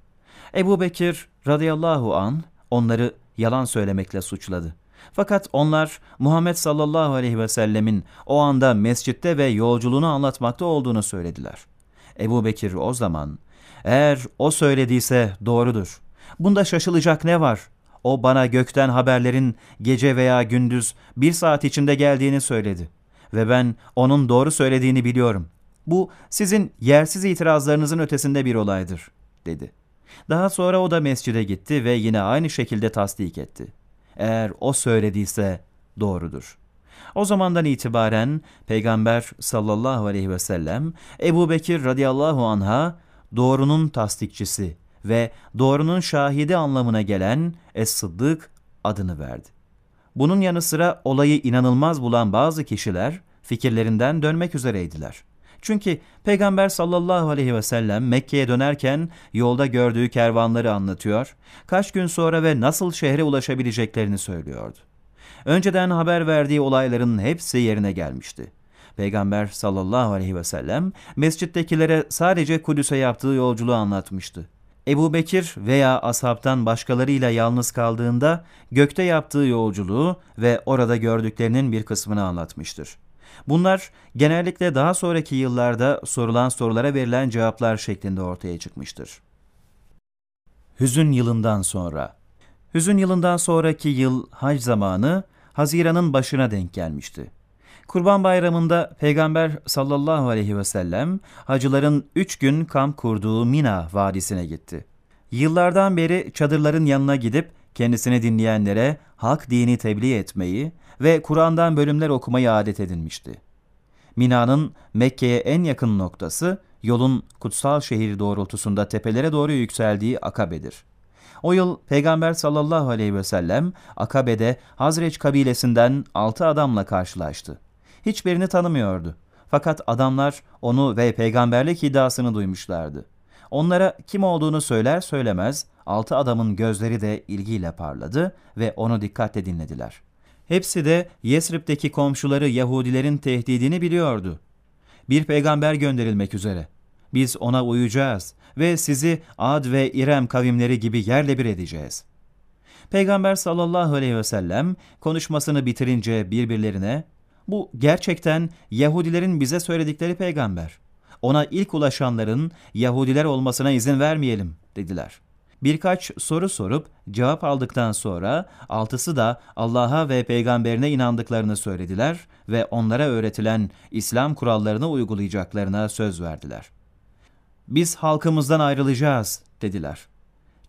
Ebu Bekir radıyallahu an onları yalan söylemekle suçladı. Fakat onlar Muhammed sallallahu aleyhi ve sellemin o anda mescitte ve yolculuğunu anlatmakta olduğunu söylediler. Ebu Bekir o zaman, eğer o söylediyse doğrudur. Bunda şaşılacak ne var? O bana gökten haberlerin gece veya gündüz bir saat içinde geldiğini söyledi. Ve ben onun doğru söylediğini biliyorum. Bu sizin yersiz itirazlarınızın ötesinde bir olaydır, dedi. Daha sonra o da mescide gitti ve yine aynı şekilde tasdik etti. Eğer o söylediyse doğrudur. O zamandan itibaren Peygamber sallallahu aleyhi ve sellem Ebu Bekir radıyallahu anha doğrunun tasdikçisi ve doğrunun şahidi anlamına gelen Es-Sıddık adını verdi. Bunun yanı sıra olayı inanılmaz bulan bazı kişiler fikirlerinden dönmek üzereydiler. Çünkü Peygamber sallallahu aleyhi ve sellem Mekke'ye dönerken yolda gördüğü kervanları anlatıyor, kaç gün sonra ve nasıl şehre ulaşabileceklerini söylüyordu. Önceden haber verdiği olayların hepsi yerine gelmişti. Peygamber sallallahu aleyhi ve sellem mescittekilere sadece Kudüs'e yaptığı yolculuğu anlatmıştı. Ebu Bekir veya ashabtan başkalarıyla yalnız kaldığında gökte yaptığı yolculuğu ve orada gördüklerinin bir kısmını anlatmıştır. Bunlar genellikle daha sonraki yıllarda sorulan sorulara verilen cevaplar şeklinde ortaya çıkmıştır. Hüzün yılından sonra Hüzün yılından sonraki yıl hac zamanı Haziran'ın başına denk gelmişti. Kurban Bayramı'nda Peygamber sallallahu aleyhi ve sellem hacıların üç gün kamp kurduğu Mina Vadisi'ne gitti. Yıllardan beri çadırların yanına gidip kendisini dinleyenlere hak dini tebliğ etmeyi ve Kur'an'dan bölümler okumayı adet edinmişti. Mina'nın Mekke'ye en yakın noktası yolun kutsal şehir doğrultusunda tepelere doğru yükseldiği Akabe'dir. O yıl Peygamber sallallahu aleyhi ve sellem Akabe'de Hazreç kabilesinden altı adamla karşılaştı. Hiçbirini tanımıyordu. Fakat adamlar onu ve peygamberlik iddiasını duymuşlardı. Onlara kim olduğunu söyler söylemez altı adamın gözleri de ilgiyle parladı ve onu dikkatle dinlediler. Hepsi de Yesrib'deki komşuları Yahudilerin tehdidini biliyordu. Bir peygamber gönderilmek üzere. Biz ona uyacağız ve sizi Ad ve İrem kavimleri gibi yerle bir edeceğiz. Peygamber sallallahu aleyhi ve sellem konuşmasını bitirince birbirlerine bu gerçekten Yahudilerin bize söyledikleri peygamber. Ona ilk ulaşanların Yahudiler olmasına izin vermeyelim dediler. Birkaç soru sorup cevap aldıktan sonra altısı da Allah'a ve peygamberine inandıklarını söylediler ve onlara öğretilen İslam kurallarını uygulayacaklarına söz verdiler. Biz halkımızdan ayrılacağız dediler.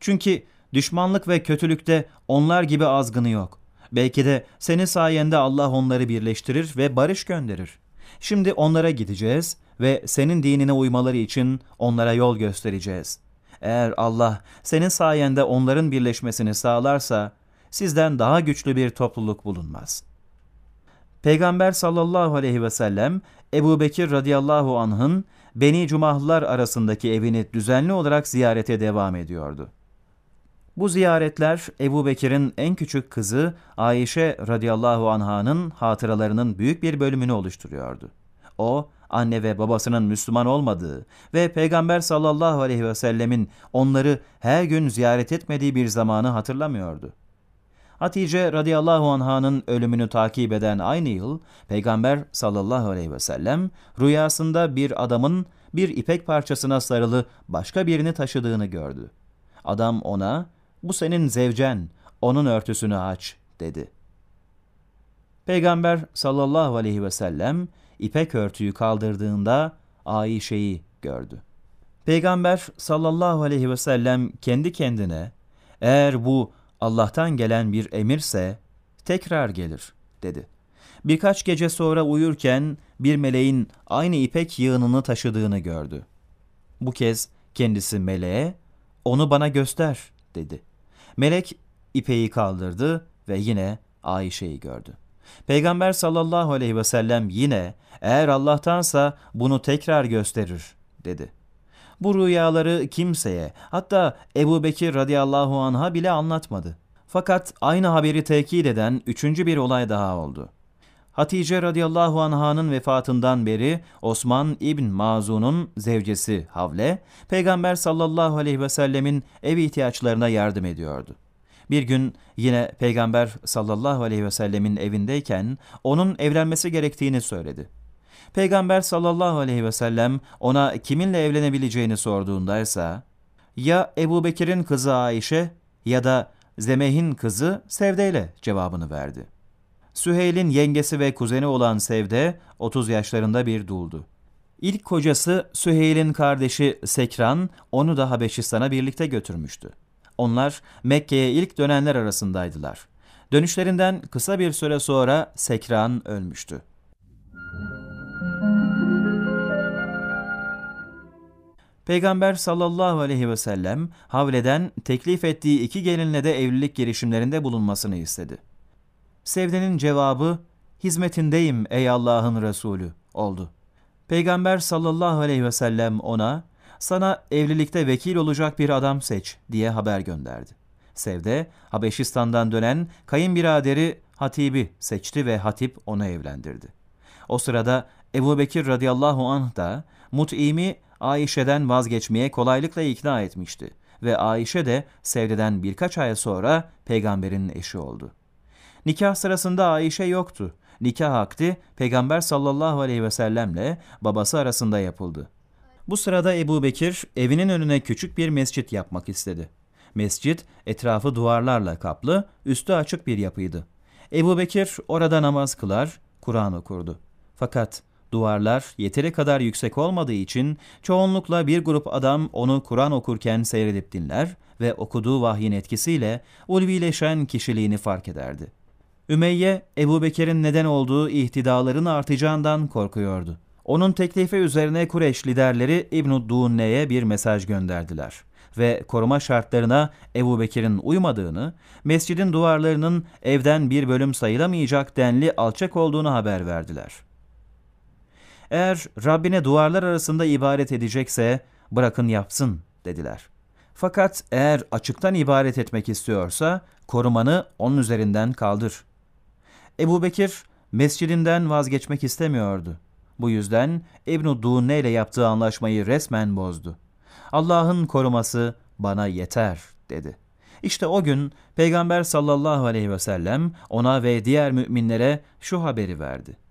Çünkü düşmanlık ve kötülükte onlar gibi azgını yok. Belki de senin sayende Allah onları birleştirir ve barış gönderir. Şimdi onlara gideceğiz ve senin dinine uymaları için onlara yol göstereceğiz. Eğer Allah senin sayende onların birleşmesini sağlarsa sizden daha güçlü bir topluluk bulunmaz. Peygamber sallallahu aleyhi ve sellem Ebu Bekir radıyallahu anh'ın Beni Cumahlılar arasındaki evini düzenli olarak ziyarete devam ediyordu. Bu ziyaretler Ebu Bekir'in en küçük kızı Ayşe radıyallahu anh'ın hatıralarının büyük bir bölümünü oluşturuyordu. O, anne ve babasının Müslüman olmadığı ve Peygamber sallallahu aleyhi ve sellemin onları her gün ziyaret etmediği bir zamanı hatırlamıyordu. Hatice radıyallahu anh'ın ölümünü takip eden aynı yıl Peygamber sallallahu aleyhi ve sellem rüyasında bir adamın bir ipek parçasına sarılı başka birini taşıdığını gördü. Adam ona bu senin zevcen onun örtüsünü aç dedi. Peygamber sallallahu aleyhi ve sellem ipek örtüyü kaldırdığında Ayşe'yi gördü. Peygamber sallallahu aleyhi ve sellem kendi kendine eğer bu Allah'tan gelen bir emirse tekrar gelir dedi. Birkaç gece sonra uyurken bir meleğin aynı ipek yığınını taşıdığını gördü. Bu kez kendisi meleğe onu bana göster dedi. Melek ipeyi kaldırdı ve yine Ayşe'yi gördü. Peygamber sallallahu aleyhi ve sellem yine eğer Allah'tansa bunu tekrar gösterir dedi. Bu rüyaları kimseye hatta Ebu Bekir radıyallahu anh'a bile anlatmadı. Fakat aynı haberi tekit eden üçüncü bir olay daha oldu. Hatice radıyallahu anh'ın vefatından beri Osman İbn Mazun'un zevcesi Havle, Peygamber sallallahu aleyhi ve sellemin ev ihtiyaçlarına yardım ediyordu. Bir gün yine Peygamber sallallahu aleyhi ve sellemin evindeyken onun evlenmesi gerektiğini söyledi. Peygamber sallallahu aleyhi ve sellem ona kiminle evlenebileceğini sorduğunda ise ya Ebu Bekir'in kızı Ayşe ya da Zemeh'in kızı Sevde ile cevabını verdi. Süheyl'in yengesi ve kuzeni olan Sevde 30 yaşlarında bir duldu. İlk kocası Süheyl'in kardeşi Sekran onu da Habeşistan'a birlikte götürmüştü. Onlar Mekke'ye ilk dönenler arasındaydılar. Dönüşlerinden kısa bir süre sonra Sekran ölmüştü. Peygamber sallallahu aleyhi ve sellem Havle'den teklif ettiği iki gelinle de evlilik girişimlerinde bulunmasını istedi. Sevde'nin cevabı, hizmetindeyim ey Allah'ın Resulü oldu. Peygamber sallallahu aleyhi ve sellem ona, sana evlilikte vekil olacak bir adam seç diye haber gönderdi. Sevde, Habeşistan'dan dönen kayınbiraderi Hatib'i seçti ve Hatip onu evlendirdi. O sırada Ebu Bekir radıyallahu anh da Mut'imi Ayşe'den vazgeçmeye kolaylıkla ikna etmişti ve Ayşe de Sevde'den birkaç ay sonra peygamberin eşi oldu. Nikah sırasında Ayşe yoktu. Nikah akdi Peygamber sallallahu aleyhi ve sellemle babası arasında yapıldı. Bu sırada Ebu Bekir evinin önüne küçük bir mescit yapmak istedi. Mescit etrafı duvarlarla kaplı, üstü açık bir yapıydı. Ebu Bekir orada namaz kılar, Kur'an okurdu. Fakat duvarlar yeteri kadar yüksek olmadığı için çoğunlukla bir grup adam onu Kur'an okurken seyredip dinler ve okuduğu vahyin etkisiyle ulvileşen kişiliğini fark ederdi. Ümeyye, Ebu Bekir'in neden olduğu ihtidaların artacağından korkuyordu. Onun teklifi üzerine Kureş liderleri İbn-i Dunne'ye bir mesaj gönderdiler ve koruma şartlarına Ebu Bekir'in uymadığını, mescidin duvarlarının evden bir bölüm sayılamayacak denli alçak olduğunu haber verdiler. Eğer Rabbine duvarlar arasında ibaret edecekse bırakın yapsın dediler. Fakat eğer açıktan ibaret etmek istiyorsa korumanı onun üzerinden kaldır. Ebu Bekir mescidinden vazgeçmek istemiyordu. Bu yüzden İbn-i Dune ile yaptığı anlaşmayı resmen bozdu. Allah'ın koruması bana yeter dedi. İşte o gün Peygamber sallallahu aleyhi ve sellem ona ve diğer müminlere şu haberi verdi.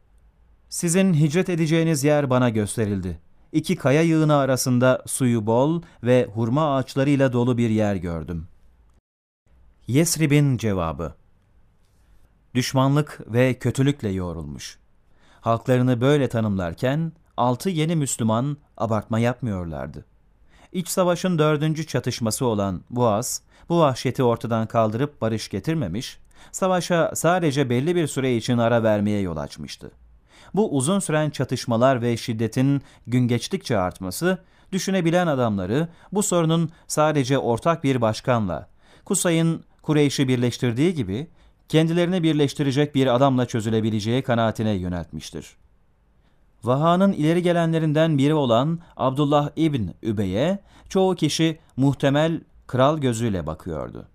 Sizin hicret edeceğiniz yer bana gösterildi. İki kaya yığını arasında suyu bol ve hurma ağaçlarıyla dolu bir yer gördüm. Yesrib'in cevabı Düşmanlık ve kötülükle yoğrulmuş. Halklarını böyle tanımlarken altı yeni Müslüman abartma yapmıyorlardı. İç savaşın dördüncü çatışması olan Boğaz, bu vahşeti ortadan kaldırıp barış getirmemiş, savaşa sadece belli bir süre için ara vermeye yol açmıştı. Bu uzun süren çatışmalar ve şiddetin gün geçtikçe artması, düşünebilen adamları bu sorunun sadece ortak bir başkanla, Kusay'ın Kureyş'i birleştirdiği gibi kendilerini birleştirecek bir adamla çözülebileceği kanaatine yöneltmiştir. Vaha'nın ileri gelenlerinden biri olan Abdullah İbn Übey'e çoğu kişi muhtemel kral gözüyle bakıyordu.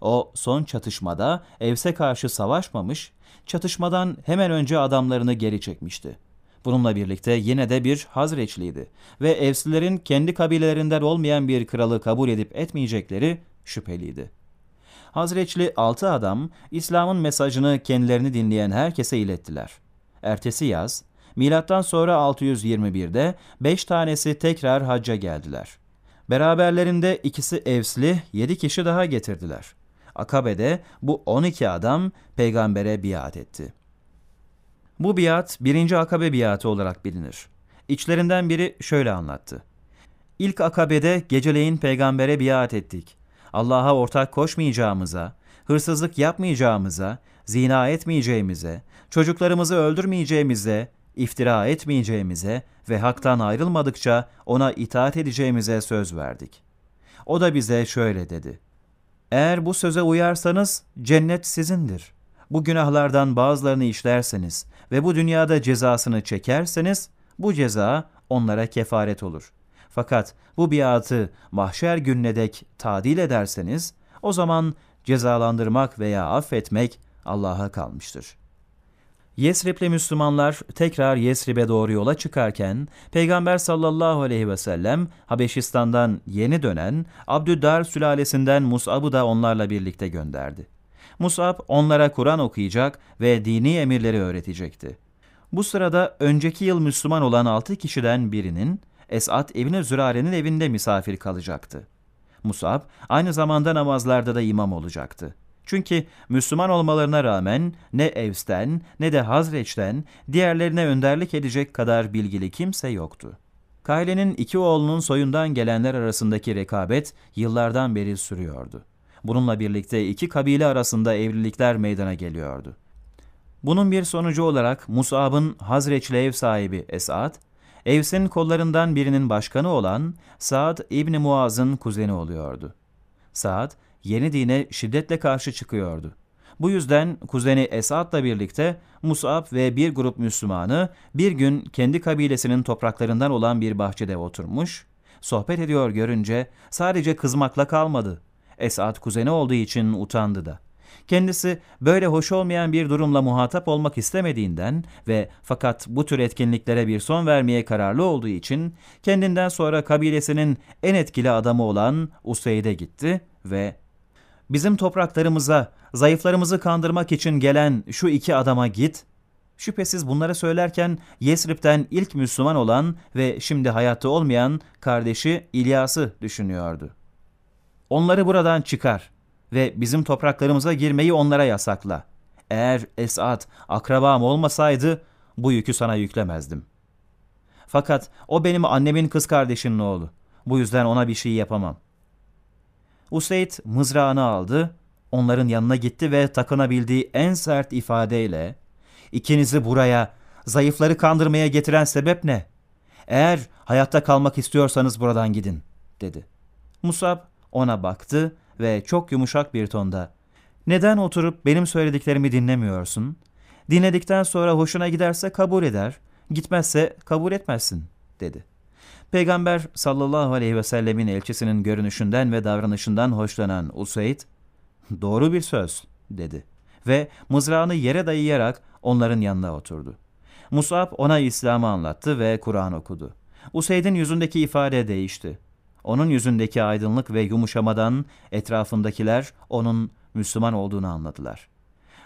O son çatışmada Evs'e karşı savaşmamış, çatışmadan hemen önce adamlarını geri çekmişti. Bununla birlikte yine de bir Hazreçliydi ve Evslilerin kendi kabilelerinden olmayan bir kralı kabul edip etmeyecekleri şüpheliydi. Hazreçli altı adam İslam'ın mesajını kendilerini dinleyen herkese ilettiler. Ertesi yaz, milattan sonra 621'de beş tanesi tekrar hacca geldiler. Beraberlerinde ikisi Evsli, yedi kişi daha getirdiler. Akabe'de bu 12 adam peygambere biat etti. Bu biat birinci Akabe biatı olarak bilinir. İçlerinden biri şöyle anlattı. İlk Akabe'de geceleyin peygambere biat ettik. Allah'a ortak koşmayacağımıza, hırsızlık yapmayacağımıza, zina etmeyeceğimize, çocuklarımızı öldürmeyeceğimize, iftira etmeyeceğimize ve haktan ayrılmadıkça ona itaat edeceğimize söz verdik. O da bize şöyle dedi. Eğer bu söze uyarsanız cennet sizindir. Bu günahlardan bazılarını işlerseniz ve bu dünyada cezasını çekerseniz bu ceza onlara kefaret olur. Fakat bu biatı mahşer gününe dek tadil ederseniz o zaman cezalandırmak veya affetmek Allah'a kalmıştır. Yesrib'li Müslümanlar tekrar Yesrib'e doğru yola çıkarken Peygamber sallallahu aleyhi ve sellem Habeşistan'dan yeni dönen Abdüddar sülalesinden Mus'ab'ı da onlarla birlikte gönderdi. Mus'ab onlara Kur'an okuyacak ve dini emirleri öğretecekti. Bu sırada önceki yıl Müslüman olan altı kişiden birinin Esad İbni Zürare'nin evinde misafir kalacaktı. Musab aynı zamanda namazlarda da imam olacaktı. Çünkü Müslüman olmalarına rağmen ne Evs'ten ne de Hazreç'ten diğerlerine önderlik edecek kadar bilgili kimse yoktu. Kaile'nin iki oğlunun soyundan gelenler arasındaki rekabet yıllardan beri sürüyordu. Bununla birlikte iki kabile arasında evlilikler meydana geliyordu. Bunun bir sonucu olarak Musab'ın Hazreçli ev sahibi Esad, Evs'in kollarından birinin başkanı olan Saad İbni Muaz'ın kuzeni oluyordu. Saad, yeni dine şiddetle karşı çıkıyordu. Bu yüzden kuzeni Esad'la birlikte Musab ve bir grup Müslümanı bir gün kendi kabilesinin topraklarından olan bir bahçede oturmuş, sohbet ediyor görünce sadece kızmakla kalmadı. Esad kuzeni olduğu için utandı da. Kendisi böyle hoş olmayan bir durumla muhatap olmak istemediğinden ve fakat bu tür etkinliklere bir son vermeye kararlı olduğu için kendinden sonra kabilesinin en etkili adamı olan Useyd'e gitti ve bizim topraklarımıza zayıflarımızı kandırmak için gelen şu iki adama git. Şüphesiz bunları söylerken Yesrib'den ilk Müslüman olan ve şimdi hayatta olmayan kardeşi İlyas'ı düşünüyordu. Onları buradan çıkar ve bizim topraklarımıza girmeyi onlara yasakla. Eğer Esad akrabam olmasaydı bu yükü sana yüklemezdim. Fakat o benim annemin kız kardeşinin oğlu. Bu yüzden ona bir şey yapamam. Useyd mızrağını aldı, onların yanına gitti ve takınabildiği en sert ifadeyle ikinizi buraya, zayıfları kandırmaya getiren sebep ne? Eğer hayatta kalmak istiyorsanız buradan gidin, dedi. Musab ona baktı ve çok yumuşak bir tonda ''Neden oturup benim söylediklerimi dinlemiyorsun? Dinledikten sonra hoşuna giderse kabul eder, gitmezse kabul etmezsin.'' dedi. Peygamber sallallahu aleyhi ve sellemin elçisinin görünüşünden ve davranışından hoşlanan Useyd, ''Doğru bir söz.'' dedi ve mızrağını yere dayayarak onların yanına oturdu. Musab ona İslam'ı anlattı ve Kur'an okudu. Useyd'in yüzündeki ifade değişti. Onun yüzündeki aydınlık ve yumuşamadan etrafındakiler onun Müslüman olduğunu anladılar.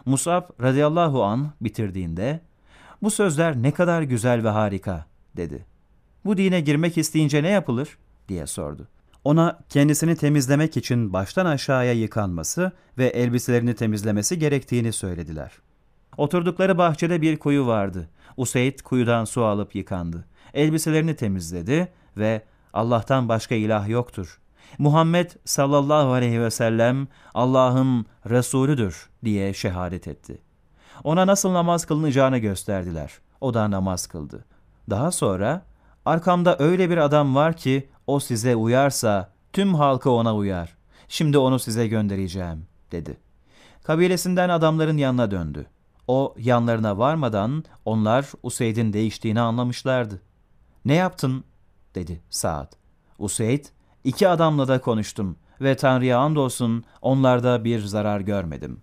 Musab radıyallahu an bitirdiğinde bu sözler ne kadar güzel ve harika dedi. Bu dine girmek isteyince ne yapılır diye sordu. Ona kendisini temizlemek için baştan aşağıya yıkanması ve elbiselerini temizlemesi gerektiğini söylediler. Oturdukları bahçede bir kuyu vardı. Useyd kuyudan su alıp yıkandı. Elbiselerini temizledi ve Allah'tan başka ilah yoktur. Muhammed sallallahu aleyhi ve sellem Allah'ın Resulüdür diye şehadet etti. Ona nasıl namaz kılınacağını gösterdiler. O da namaz kıldı. Daha sonra arkamda öyle bir adam var ki o size uyarsa tüm halkı ona uyar. Şimdi onu size göndereceğim dedi. Kabilesinden adamların yanına döndü. O yanlarına varmadan onlar Useyd'in değiştiğini anlamışlardı. Ne yaptın dedi Saad. Useyd, iki adamla da konuştum ve Tanrı'ya andolsun onlarda bir zarar görmedim.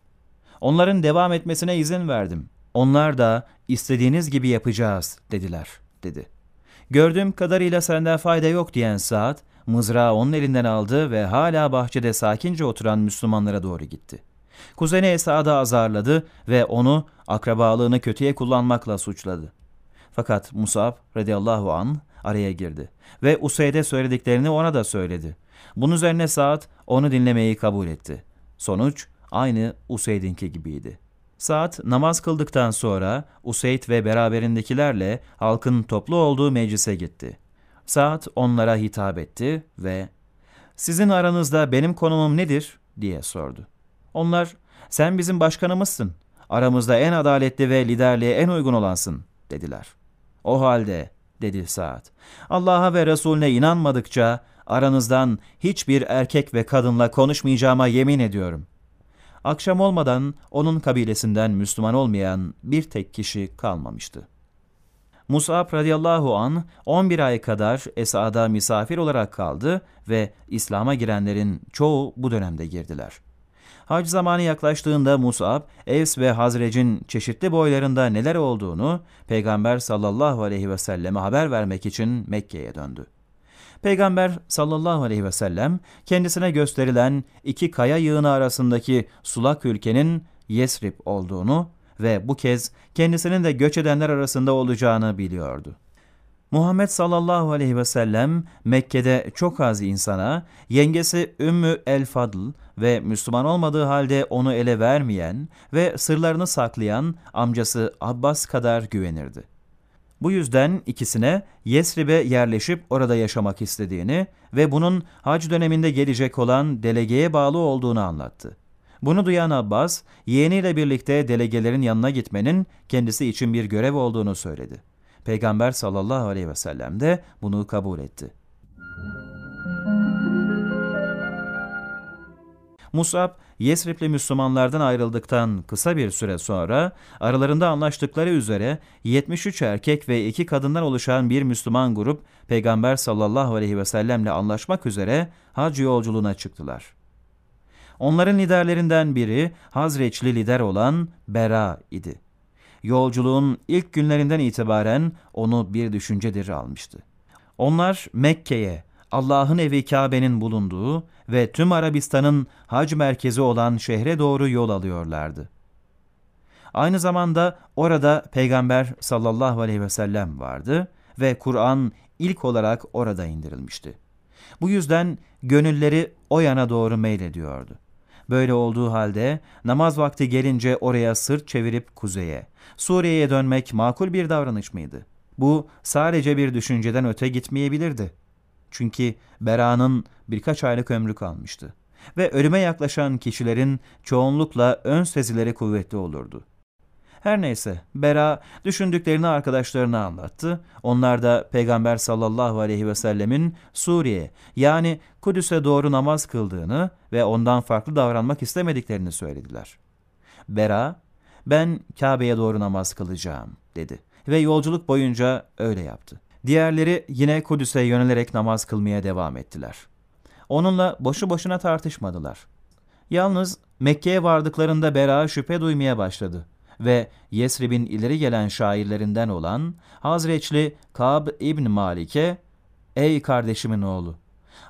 Onların devam etmesine izin verdim. Onlar da istediğiniz gibi yapacağız dediler, dedi. Gördüğüm kadarıyla senden fayda yok diyen Saad, mızrağı onun elinden aldı ve hala bahçede sakince oturan Müslümanlara doğru gitti. Kuzeni Esad'ı azarladı ve onu akrabalığını kötüye kullanmakla suçladı. Fakat Musab radıyallahu an araya girdi ve Useyd'e söylediklerini ona da söyledi. Bunun üzerine Saad onu dinlemeyi kabul etti. Sonuç aynı Useyd'inki gibiydi. Saad namaz kıldıktan sonra Useyd ve beraberindekilerle halkın toplu olduğu meclise gitti. Saad onlara hitap etti ve ''Sizin aranızda benim konumum nedir?'' diye sordu. Onlar sen bizim başkanımızsın. Aramızda en adaletli ve liderliğe en uygun olansın dediler. O halde dedi Saad. Allah'a ve Resulüne inanmadıkça aranızdan hiçbir erkek ve kadınla konuşmayacağıma yemin ediyorum. Akşam olmadan onun kabilesinden Müslüman olmayan bir tek kişi kalmamıştı. Mus'ab radıyallahu an 11 ay kadar Esad'a misafir olarak kaldı ve İslam'a girenlerin çoğu bu dönemde girdiler. Hac zamanı yaklaştığında Mus'ab, Evs ve Hazrec'in çeşitli boylarında neler olduğunu Peygamber sallallahu aleyhi ve selleme haber vermek için Mekke'ye döndü. Peygamber sallallahu aleyhi ve sellem kendisine gösterilen iki kaya yığını arasındaki sulak ülkenin Yesrib olduğunu ve bu kez kendisinin de göç edenler arasında olacağını biliyordu. Muhammed sallallahu aleyhi ve sellem Mekke'de çok az insana yengesi Ümmü el Fadl ve Müslüman olmadığı halde onu ele vermeyen ve sırlarını saklayan amcası Abbas kadar güvenirdi. Bu yüzden ikisine Yesrib'e yerleşip orada yaşamak istediğini ve bunun hac döneminde gelecek olan delegeye bağlı olduğunu anlattı. Bunu duyan Abbas, yeğeniyle birlikte delegelerin yanına gitmenin kendisi için bir görev olduğunu söyledi. Peygamber sallallahu aleyhi ve sellem de bunu kabul etti. Musab, Yesribli Müslümanlardan ayrıldıktan kısa bir süre sonra aralarında anlaştıkları üzere 73 erkek ve 2 kadından oluşan bir Müslüman grup Peygamber sallallahu aleyhi ve sellemle anlaşmak üzere hac yolculuğuna çıktılar. Onların liderlerinden biri Hazreçli lider olan Bera idi. Yolculuğun ilk günlerinden itibaren onu bir düşüncedir almıştı. Onlar Mekke'ye, Allah'ın evi Kabe'nin bulunduğu ve tüm Arabistan'ın hac merkezi olan şehre doğru yol alıyorlardı. Aynı zamanda orada Peygamber sallallahu aleyhi ve sellem vardı ve Kur'an ilk olarak orada indirilmişti. Bu yüzden gönülleri o yana doğru meylediyordu. Böyle olduğu halde namaz vakti gelince oraya sırt çevirip kuzeye, Suriye'ye dönmek makul bir davranış mıydı? Bu sadece bir düşünceden öte gitmeyebilirdi. Çünkü Bera'nın birkaç aylık ömrü kalmıştı ve ölüme yaklaşan kişilerin çoğunlukla ön sezileri kuvvetli olurdu. Her neyse Bera düşündüklerini arkadaşlarına anlattı. Onlar da Peygamber sallallahu aleyhi ve sellemin Suriye yani Kudüs'e doğru namaz kıldığını ve ondan farklı davranmak istemediklerini söylediler. Bera, ben Kabe'ye doğru namaz kılacağım dedi ve yolculuk boyunca öyle yaptı. Diğerleri yine Kudüs'e yönelerek namaz kılmaya devam ettiler. Onunla boşu boşuna tartışmadılar. Yalnız Mekke'ye vardıklarında Bera şüphe duymaya başladı ve Yesrib'in ileri gelen şairlerinden olan Hazreçli Kab İbn Malik'e Ey kardeşimin oğlu!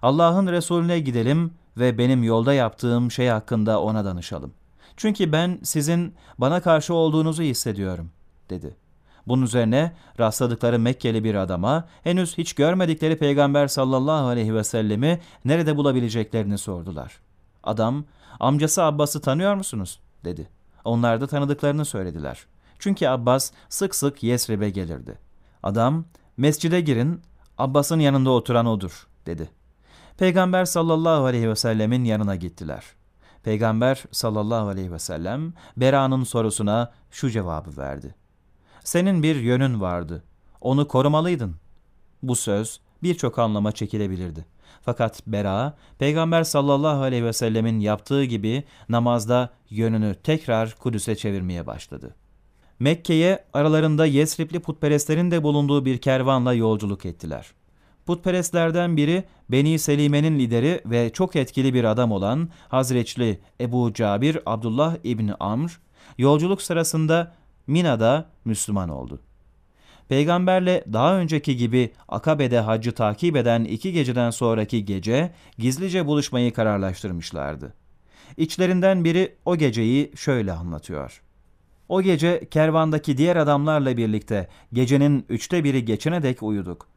Allah'ın Resulüne gidelim ve benim yolda yaptığım şey hakkında ona danışalım. Çünkü ben sizin bana karşı olduğunuzu hissediyorum, dedi. Bunun üzerine rastladıkları Mekkeli bir adama henüz hiç görmedikleri Peygamber sallallahu aleyhi ve sellemi nerede bulabileceklerini sordular. Adam, amcası Abbas'ı tanıyor musunuz? dedi. Onlar da tanıdıklarını söylediler. Çünkü Abbas sık sık Yesrib'e gelirdi. Adam, mescide girin, Abbas'ın yanında oturan odur, dedi. Peygamber sallallahu aleyhi ve sellemin yanına gittiler. Peygamber sallallahu aleyhi ve sellem Bera'nın sorusuna şu cevabı verdi. Senin bir yönün vardı. Onu korumalıydın. Bu söz birçok anlama çekilebilirdi. Fakat Bera, Peygamber sallallahu aleyhi ve sellemin yaptığı gibi namazda yönünü tekrar Kudüs'e çevirmeye başladı. Mekke'ye aralarında Yesripli putperestlerin de bulunduğu bir kervanla yolculuk ettiler. Putperestlerden biri Beni Selime'nin lideri ve çok etkili bir adam olan Hazreçli Ebu Cabir Abdullah İbni Amr, yolculuk sırasında Mina'da Müslüman oldu. Peygamberle daha önceki gibi Akabe'de hacı takip eden iki geceden sonraki gece gizlice buluşmayı kararlaştırmışlardı. İçlerinden biri o geceyi şöyle anlatıyor. O gece kervandaki diğer adamlarla birlikte gecenin üçte biri geçene dek uyuduk.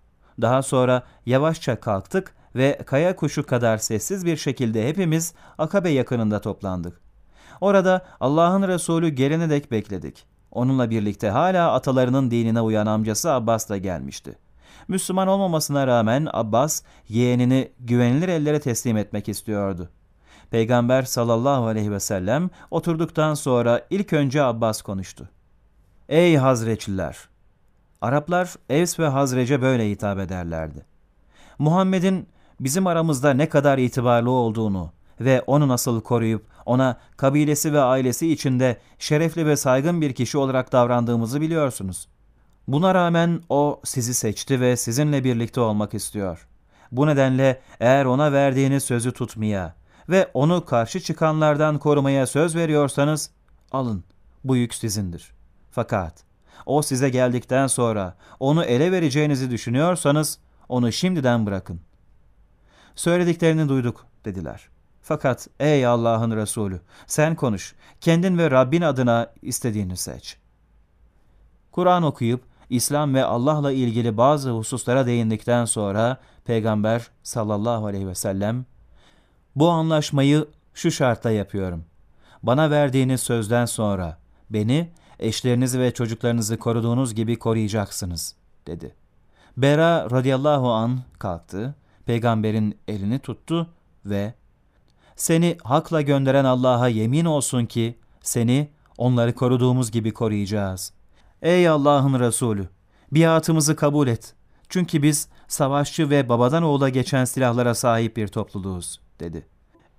Daha sonra yavaşça kalktık ve kaya kuşu kadar sessiz bir şekilde hepimiz Akabe yakınında toplandık. Orada Allah'ın Resulü gelene dek bekledik. Onunla birlikte hala atalarının dinine uyan amcası Abbas da gelmişti. Müslüman olmamasına rağmen Abbas yeğenini güvenilir ellere teslim etmek istiyordu. Peygamber sallallahu aleyhi ve sellem oturduktan sonra ilk önce Abbas konuştu. Ey Hazreçliler! Araplar Evs ve Hazrece böyle hitap ederlerdi. Muhammed'in bizim aramızda ne kadar itibarlı olduğunu ve onu nasıl koruyup ona kabilesi ve ailesi içinde şerefli ve saygın bir kişi olarak davrandığımızı biliyorsunuz. Buna rağmen o sizi seçti ve sizinle birlikte olmak istiyor. Bu nedenle eğer ona verdiğiniz sözü tutmaya ve onu karşı çıkanlardan korumaya söz veriyorsanız alın bu yük sizindir. Fakat o size geldikten sonra onu ele vereceğinizi düşünüyorsanız onu şimdiden bırakın. Söylediklerini duyduk dediler. Fakat ey Allah'ın Resulü sen konuş. Kendin ve Rabbin adına istediğini seç. Kur'an okuyup İslam ve Allah'la ilgili bazı hususlara değindikten sonra Peygamber sallallahu aleyhi ve sellem bu anlaşmayı şu şartla yapıyorum. Bana verdiğiniz sözden sonra beni eşlerinizi ve çocuklarınızı koruduğunuz gibi koruyacaksınız dedi. Bera radıyallahu an kalktı, peygamberin elini tuttu ve seni hakla gönderen Allah'a yemin olsun ki seni onları koruduğumuz gibi koruyacağız. Ey Allah'ın Resulü, biatımızı kabul et. Çünkü biz savaşçı ve babadan oğula geçen silahlara sahip bir topluluğuz, dedi.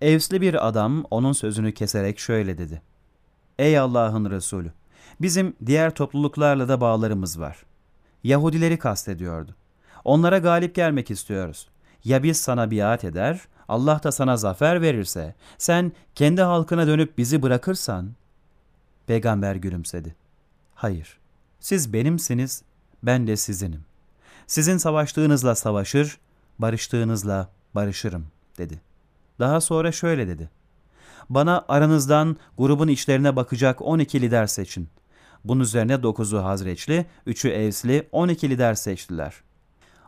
Evsli bir adam onun sözünü keserek şöyle dedi. Ey Allah'ın Resulü, bizim diğer topluluklarla da bağlarımız var. Yahudileri kastediyordu. Onlara galip gelmek istiyoruz. Ya biz sana biat eder, Allah da sana zafer verirse, sen kendi halkına dönüp bizi bırakırsan, Peygamber gülümsedi. Hayır, siz benimsiniz, ben de sizinim. Sizin savaştığınızla savaşır, barıştığınızla barışırım, dedi. Daha sonra şöyle dedi. Bana aranızdan grubun içlerine bakacak 12 lider seçin. Bunun üzerine 9'u Hazreçli, 3'ü Evsli, 12 lider seçtiler.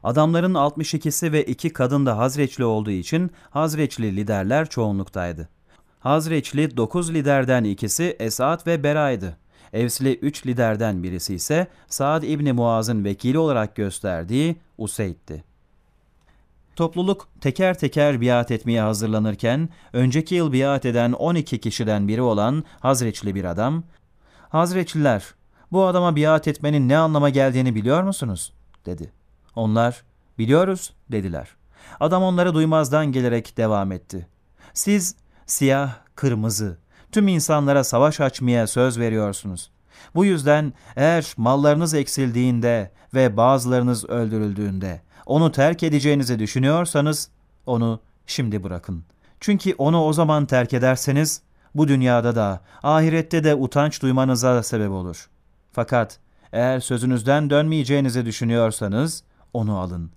Adamların 62'si ve 2 kadın da Hazreçli olduğu için Hazreçli liderler çoğunluktaydı. Hazreçli 9 liderden ikisi Esad ve Bera'ydı. Evsli 3 liderden birisi ise Saad İbni Muaz'ın vekili olarak gösterdiği Useyd'di. Topluluk teker teker biat etmeye hazırlanırken önceki yıl biat eden 12 kişiden biri olan Hazreçli bir adam, Hazreçliler bu adama biat etmenin ne anlama geldiğini biliyor musunuz? dedi. Onlar biliyoruz dediler. Adam onları duymazdan gelerek devam etti. Siz siyah, kırmızı, tüm insanlara savaş açmaya söz veriyorsunuz. Bu yüzden eğer mallarınız eksildiğinde ve bazılarınız öldürüldüğünde onu terk edeceğinizi düşünüyorsanız onu şimdi bırakın. Çünkü onu o zaman terk ederseniz bu dünyada da ahirette de utanç duymanıza sebep olur. Fakat eğer sözünüzden dönmeyeceğinizi düşünüyorsanız onu alın.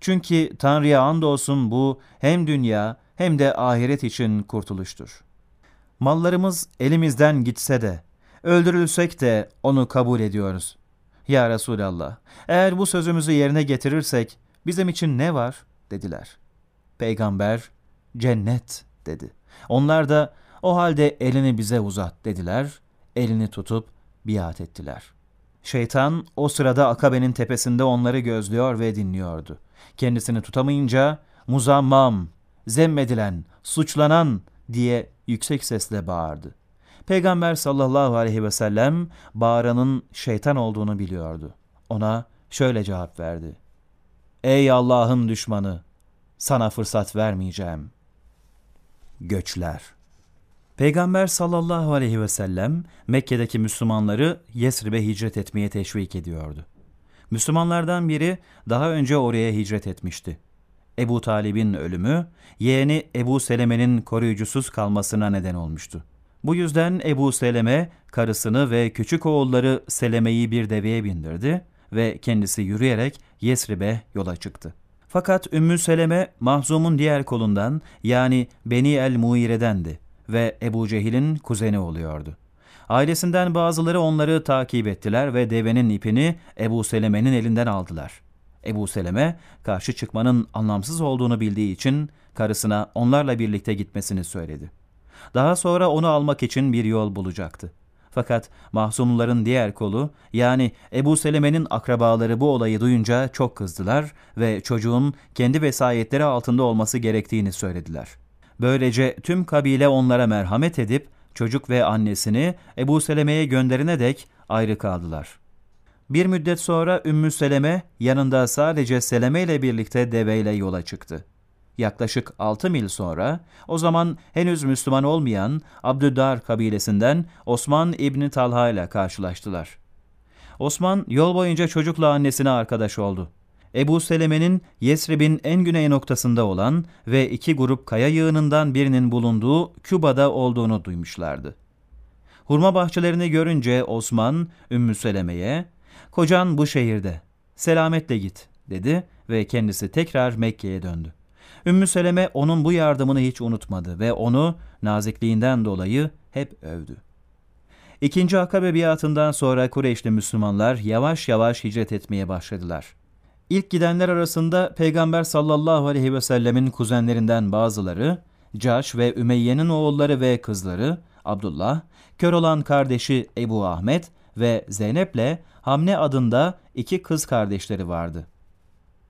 Çünkü Tanrı'ya andolsun bu hem dünya hem de ahiret için kurtuluştur. Mallarımız elimizden gitse de, öldürülsek de onu kabul ediyoruz. Ya Resulallah, eğer bu sözümüzü yerine getirirsek bizim için ne var? dediler. Peygamber, cennet dedi. Onlar da o halde elini bize uzat dediler. Elini tutup biat ettiler. Şeytan o sırada Akabe'nin tepesinde onları gözlüyor ve dinliyordu. Kendisini tutamayınca muzammam, zemmedilen, suçlanan diye yüksek sesle bağırdı. Peygamber sallallahu aleyhi ve sellem bağıranın şeytan olduğunu biliyordu. Ona şöyle cevap verdi. Ey Allah'ın düşmanı! Sana fırsat vermeyeceğim. Göçler Peygamber sallallahu aleyhi ve sellem Mekke'deki Müslümanları Yesrib'e hicret etmeye teşvik ediyordu. Müslümanlardan biri daha önce oraya hicret etmişti. Ebu Talib'in ölümü, yeğeni Ebu Seleme'nin koruyucusuz kalmasına neden olmuştu. Bu yüzden Ebu Seleme, karısını ve küçük oğulları Seleme'yi bir deveye bindirdi ve kendisi yürüyerek Yesrib'e yola çıktı. Fakat Ümmü Seleme, Mahzum'un diğer kolundan yani Beni el-Muire'dendi ve Ebu Cehil'in kuzeni oluyordu. Ailesinden bazıları onları takip ettiler ve devenin ipini Ebu Seleme'nin elinden aldılar. Ebu Seleme karşı çıkmanın anlamsız olduğunu bildiği için karısına onlarla birlikte gitmesini söyledi. Daha sonra onu almak için bir yol bulacaktı. Fakat mahzumların diğer kolu yani Ebu Seleme'nin akrabaları bu olayı duyunca çok kızdılar ve çocuğun kendi vesayetleri altında olması gerektiğini söylediler. Böylece tüm kabile onlara merhamet edip çocuk ve annesini Ebu Seleme'ye gönderine dek ayrı kaldılar. Bir müddet sonra Ümmü Seleme yanında sadece Seleme ile birlikte deveyle yola çıktı. Yaklaşık 6 mil sonra o zaman henüz Müslüman olmayan Abdüddar kabilesinden Osman İbni Talha ile karşılaştılar. Osman yol boyunca çocukla annesine arkadaş oldu. Ebu Seleme'nin Yesrib'in en güney noktasında olan ve iki grup kaya yığınından birinin bulunduğu Küba'da olduğunu duymuşlardı. Hurma bahçelerini görünce Osman, Ümmü Seleme'ye, ''Kocan bu şehirde, selametle git.'' dedi ve kendisi tekrar Mekke'ye döndü. Ümmü Seleme onun bu yardımını hiç unutmadı ve onu nazikliğinden dolayı hep övdü. İkinci Akabe biatından sonra Kureyşli Müslümanlar yavaş yavaş hicret etmeye başladılar. İlk gidenler arasında Peygamber sallallahu aleyhi ve sellemin kuzenlerinden bazıları, Caş ve Ümeyye'nin oğulları ve kızları, Abdullah, kör olan kardeşi Ebu Ahmet ve Zeynep'le Hamne adında iki kız kardeşleri vardı.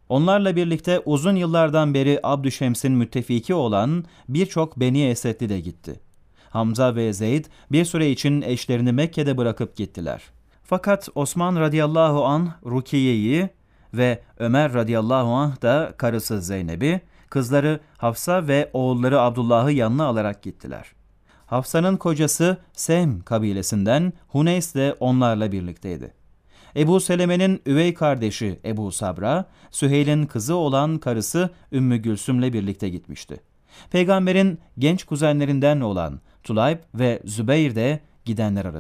Onlarla birlikte uzun yıllardan beri Abdüşems'in müttefiki olan birçok Beni Esedli de gitti. Hamza ve Zeyd bir süre için eşlerini Mekke'de bırakıp gittiler. Fakat Osman radıyallahu an Rukiye'yi ve Ömer radıyallahu anh da karısı Zeynep'i, kızları Hafsa ve oğulları Abdullah'ı yanına alarak gittiler. Hafsa'nın kocası Sem kabilesinden Huneys de onlarla birlikteydi. Ebu Seleme'nin üvey kardeşi Ebu Sabra, Süheyl'in kızı olan karısı Ümmü Gülsüm'le birlikte gitmişti. Peygamberin genç kuzenlerinden olan Tulayb ve Zübeyir de gidenler arasında.